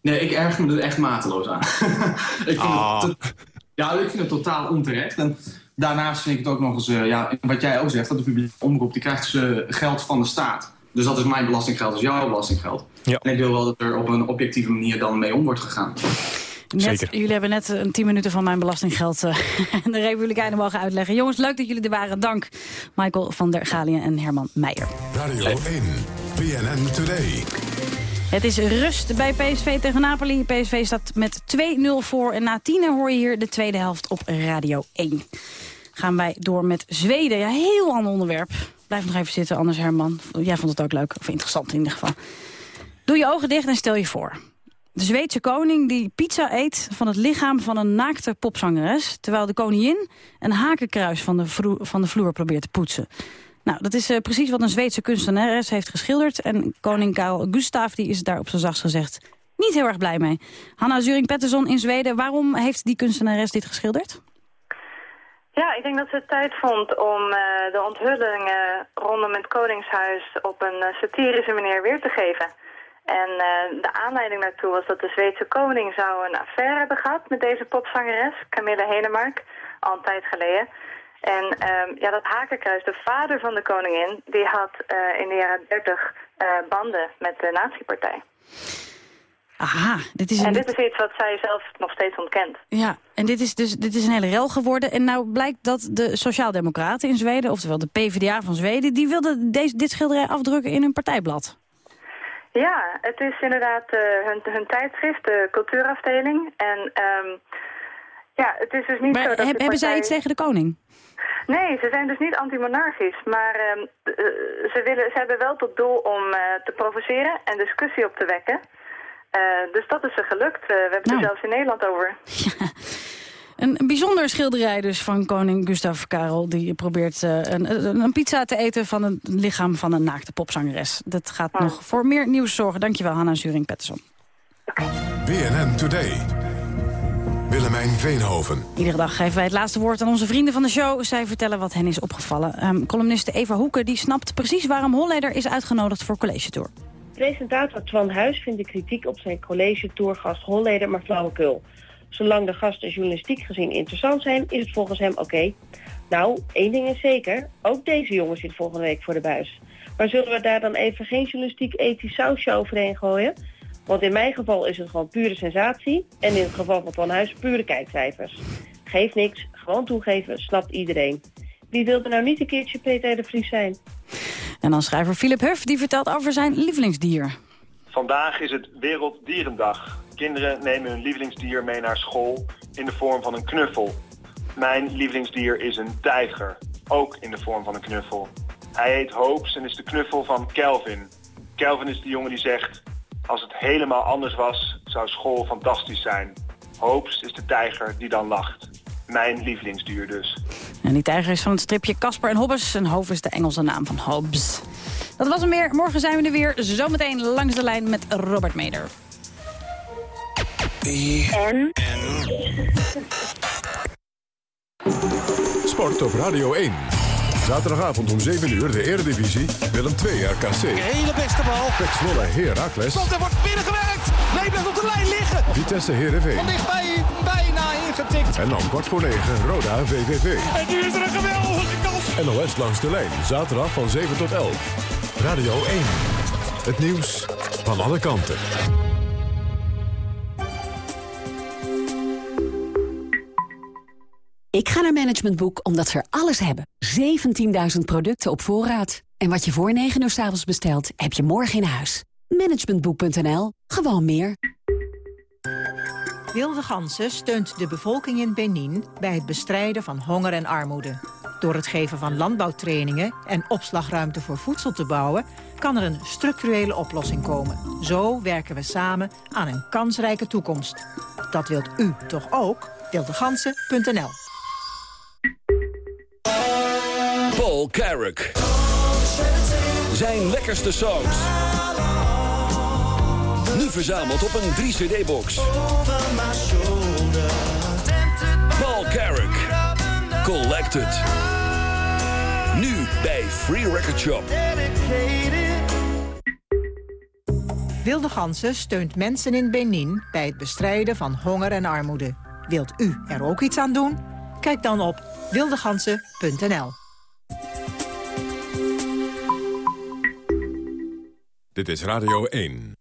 Nee, ik erg me er echt mateloos aan. ik, vind Ah. het ja, ik vind het totaal onterecht. En daarnaast vind ik het ook nog eens, uh, ja, wat jij ook zegt... dat de publieke omroep die krijgt dus, uh, geld van de staat. Dus dat is mijn belastinggeld, dat is jouw belastinggeld. Ja. En ik wil wel dat er op een objectieve manier dan mee om wordt gegaan. Net, Zeker. Jullie hebben net een 10 minuten van mijn belastinggeld uh, de Republikeinen mogen uitleggen. Jongens, leuk dat jullie er waren. Dank Michael van der Galien en Herman Meijer. Radio 1, BNN Today. Het is rust bij PSV tegen Napoli. PSV staat met 2-0 voor. En na tienen hoor je hier de tweede helft op Radio 1. Gaan wij door met Zweden. Ja, heel ander onderwerp. Blijf nog even zitten, anders Herman. Jij vond het ook leuk, of interessant in ieder geval. Doe je ogen dicht en stel je voor. De Zweedse koning die pizza eet van het lichaam van een naakte popzangeres... terwijl de koningin een hakenkruis van de, van de vloer probeert te poetsen. Nou, dat is uh, precies wat een Zweedse kunstenares heeft geschilderd... en koning Karel Gustaf die is daar op zijn zachtst gezegd niet heel erg blij mee. Hanna Zuring-Pettersson in Zweden, waarom heeft die kunstenares dit geschilderd? Ja, ik denk dat ze het tijd vond om uh, de onthullingen rondom het Koningshuis op een uh, satirische manier weer te geven. En uh, de aanleiding daartoe was dat de Zweedse koning zou een affaire hebben gehad met deze popzangeres, Camilla Henemark, al een tijd geleden. En um, ja, dat hakenkruis, de vader van de koningin, die had in de jaren 30 banden met de nazi-partij. Aha, dit is en een... dit is iets wat zij zelf nog steeds ontkent. Ja, en dit is dus dit is een hele rel geworden. En nou blijkt dat de Sociaaldemocraten in Zweden, oftewel de PvdA van Zweden, die wilden deze, dit schilderij afdrukken in hun partijblad. Ja, het is inderdaad uh, hun, hun tijdschrift, de cultuurafdeling. En um, ja, het is dus niet maar zo dat heb, partij... Hebben zij iets tegen de koning? Nee, ze zijn dus niet anti-monarchisch, maar uh, ze, willen, ze hebben wel tot doel om uh, te provoceren en discussie op te wekken. Uh, dus dat is er gelukt. Uh, we hebben nou. er zelfs in Nederland over. Ja. Een, een, bijzonder schilderij dus van koning Gustav Karel. Die probeert uh, een, een, pizza te eten van het lichaam van een naakte popzangeres. Dat gaat oh. nog voor meer nieuws zorgen. Dankjewel, Hanna Zuring-Pettersson. BNN Today. Willemijn Veenhoven. Iedere dag geven wij het laatste woord aan onze vrienden van de show. Zij vertellen wat hen is opgevallen. Um, columniste Eva Hoeken die snapt precies waarom Holleder is uitgenodigd voor College Tour. Presentator Twan Huis vindt de kritiek op zijn college-tourgast Holleder maar flauwekul. Zolang de gasten journalistiek gezien interessant zijn, is het volgens hem oké. Nou, één ding is zeker, ook deze jongen zit volgende week voor de buis. Maar zullen we daar dan even geen journalistiek-ethisch sausje overheen gooien? Want in mijn geval is het gewoon pure sensatie en in het geval van Twan Huis pure kijkcijfers. Geeft niks, gewoon toegeven, snapt iedereen. Wie wil er nou niet een keertje Peter de Vries zijn? En dan schrijver Philip Huff, die vertelt over zijn lievelingsdier. Vandaag is het Werelddierendag. Kinderen nemen hun lievelingsdier mee naar school in de vorm van een knuffel. Mijn lievelingsdier is een tijger, ook in de vorm van een knuffel. Hij heet Hopes en is de knuffel van Kelvin. Kelvin is de jongen die zegt, als het helemaal anders was, zou school fantastisch zijn. Hopes is de tijger die dan lacht. Mijn lievelingsdier dus. En die tijger is van het stripje Casper en Hobbes. En Hoofd is de Engelse naam van Hobbes. Dat was hem weer. Morgen zijn we er weer. Zometeen langs de lijn met Robert Meder. En? Sport op Radio 1. Zaterdagavond om 7 uur de Eredivisie. Willem 2 RKC. Hele beste bal. Pek Zwolle Heracles. Want er wordt binnengewerkt. Nee, blijft op de lijn liggen. Vitesse Heerenveen. Van dichtbij, bijna ingetikt. En dan kwart voor 9 Roda VVV. En nu is er een geweldige kans. NOS langs de lijn. Zaterdag van 7 tot 11. Radio 1. Het nieuws van alle kanten. Ik ga naar Management Boek omdat ze er alles hebben. 17.000 producten op voorraad. En wat je voor 9 uur s avonds bestelt, heb je morgen in huis. Managementboek.nl. Gewoon meer. Wilde Gansen steunt de bevolking in Benin bij het bestrijden van honger en armoede. Door het geven van landbouwtrainingen en opslagruimte voor voedsel te bouwen... kan er een structurele oplossing komen. Zo werken we samen aan een kansrijke toekomst. Dat wilt u toch ook? Wildegansen.nl Paul Carrick. Zijn lekkerste songs. Nu verzameld op een 3-cd-box. Paul Carrick. Collected. Nu bij Free Record Shop. Wilde Gansen steunt mensen in Benin bij het bestrijden van honger en armoede. Wilt u er ook iets aan doen? Kijk dan op wildegansen.nl. Dit is Radio 1.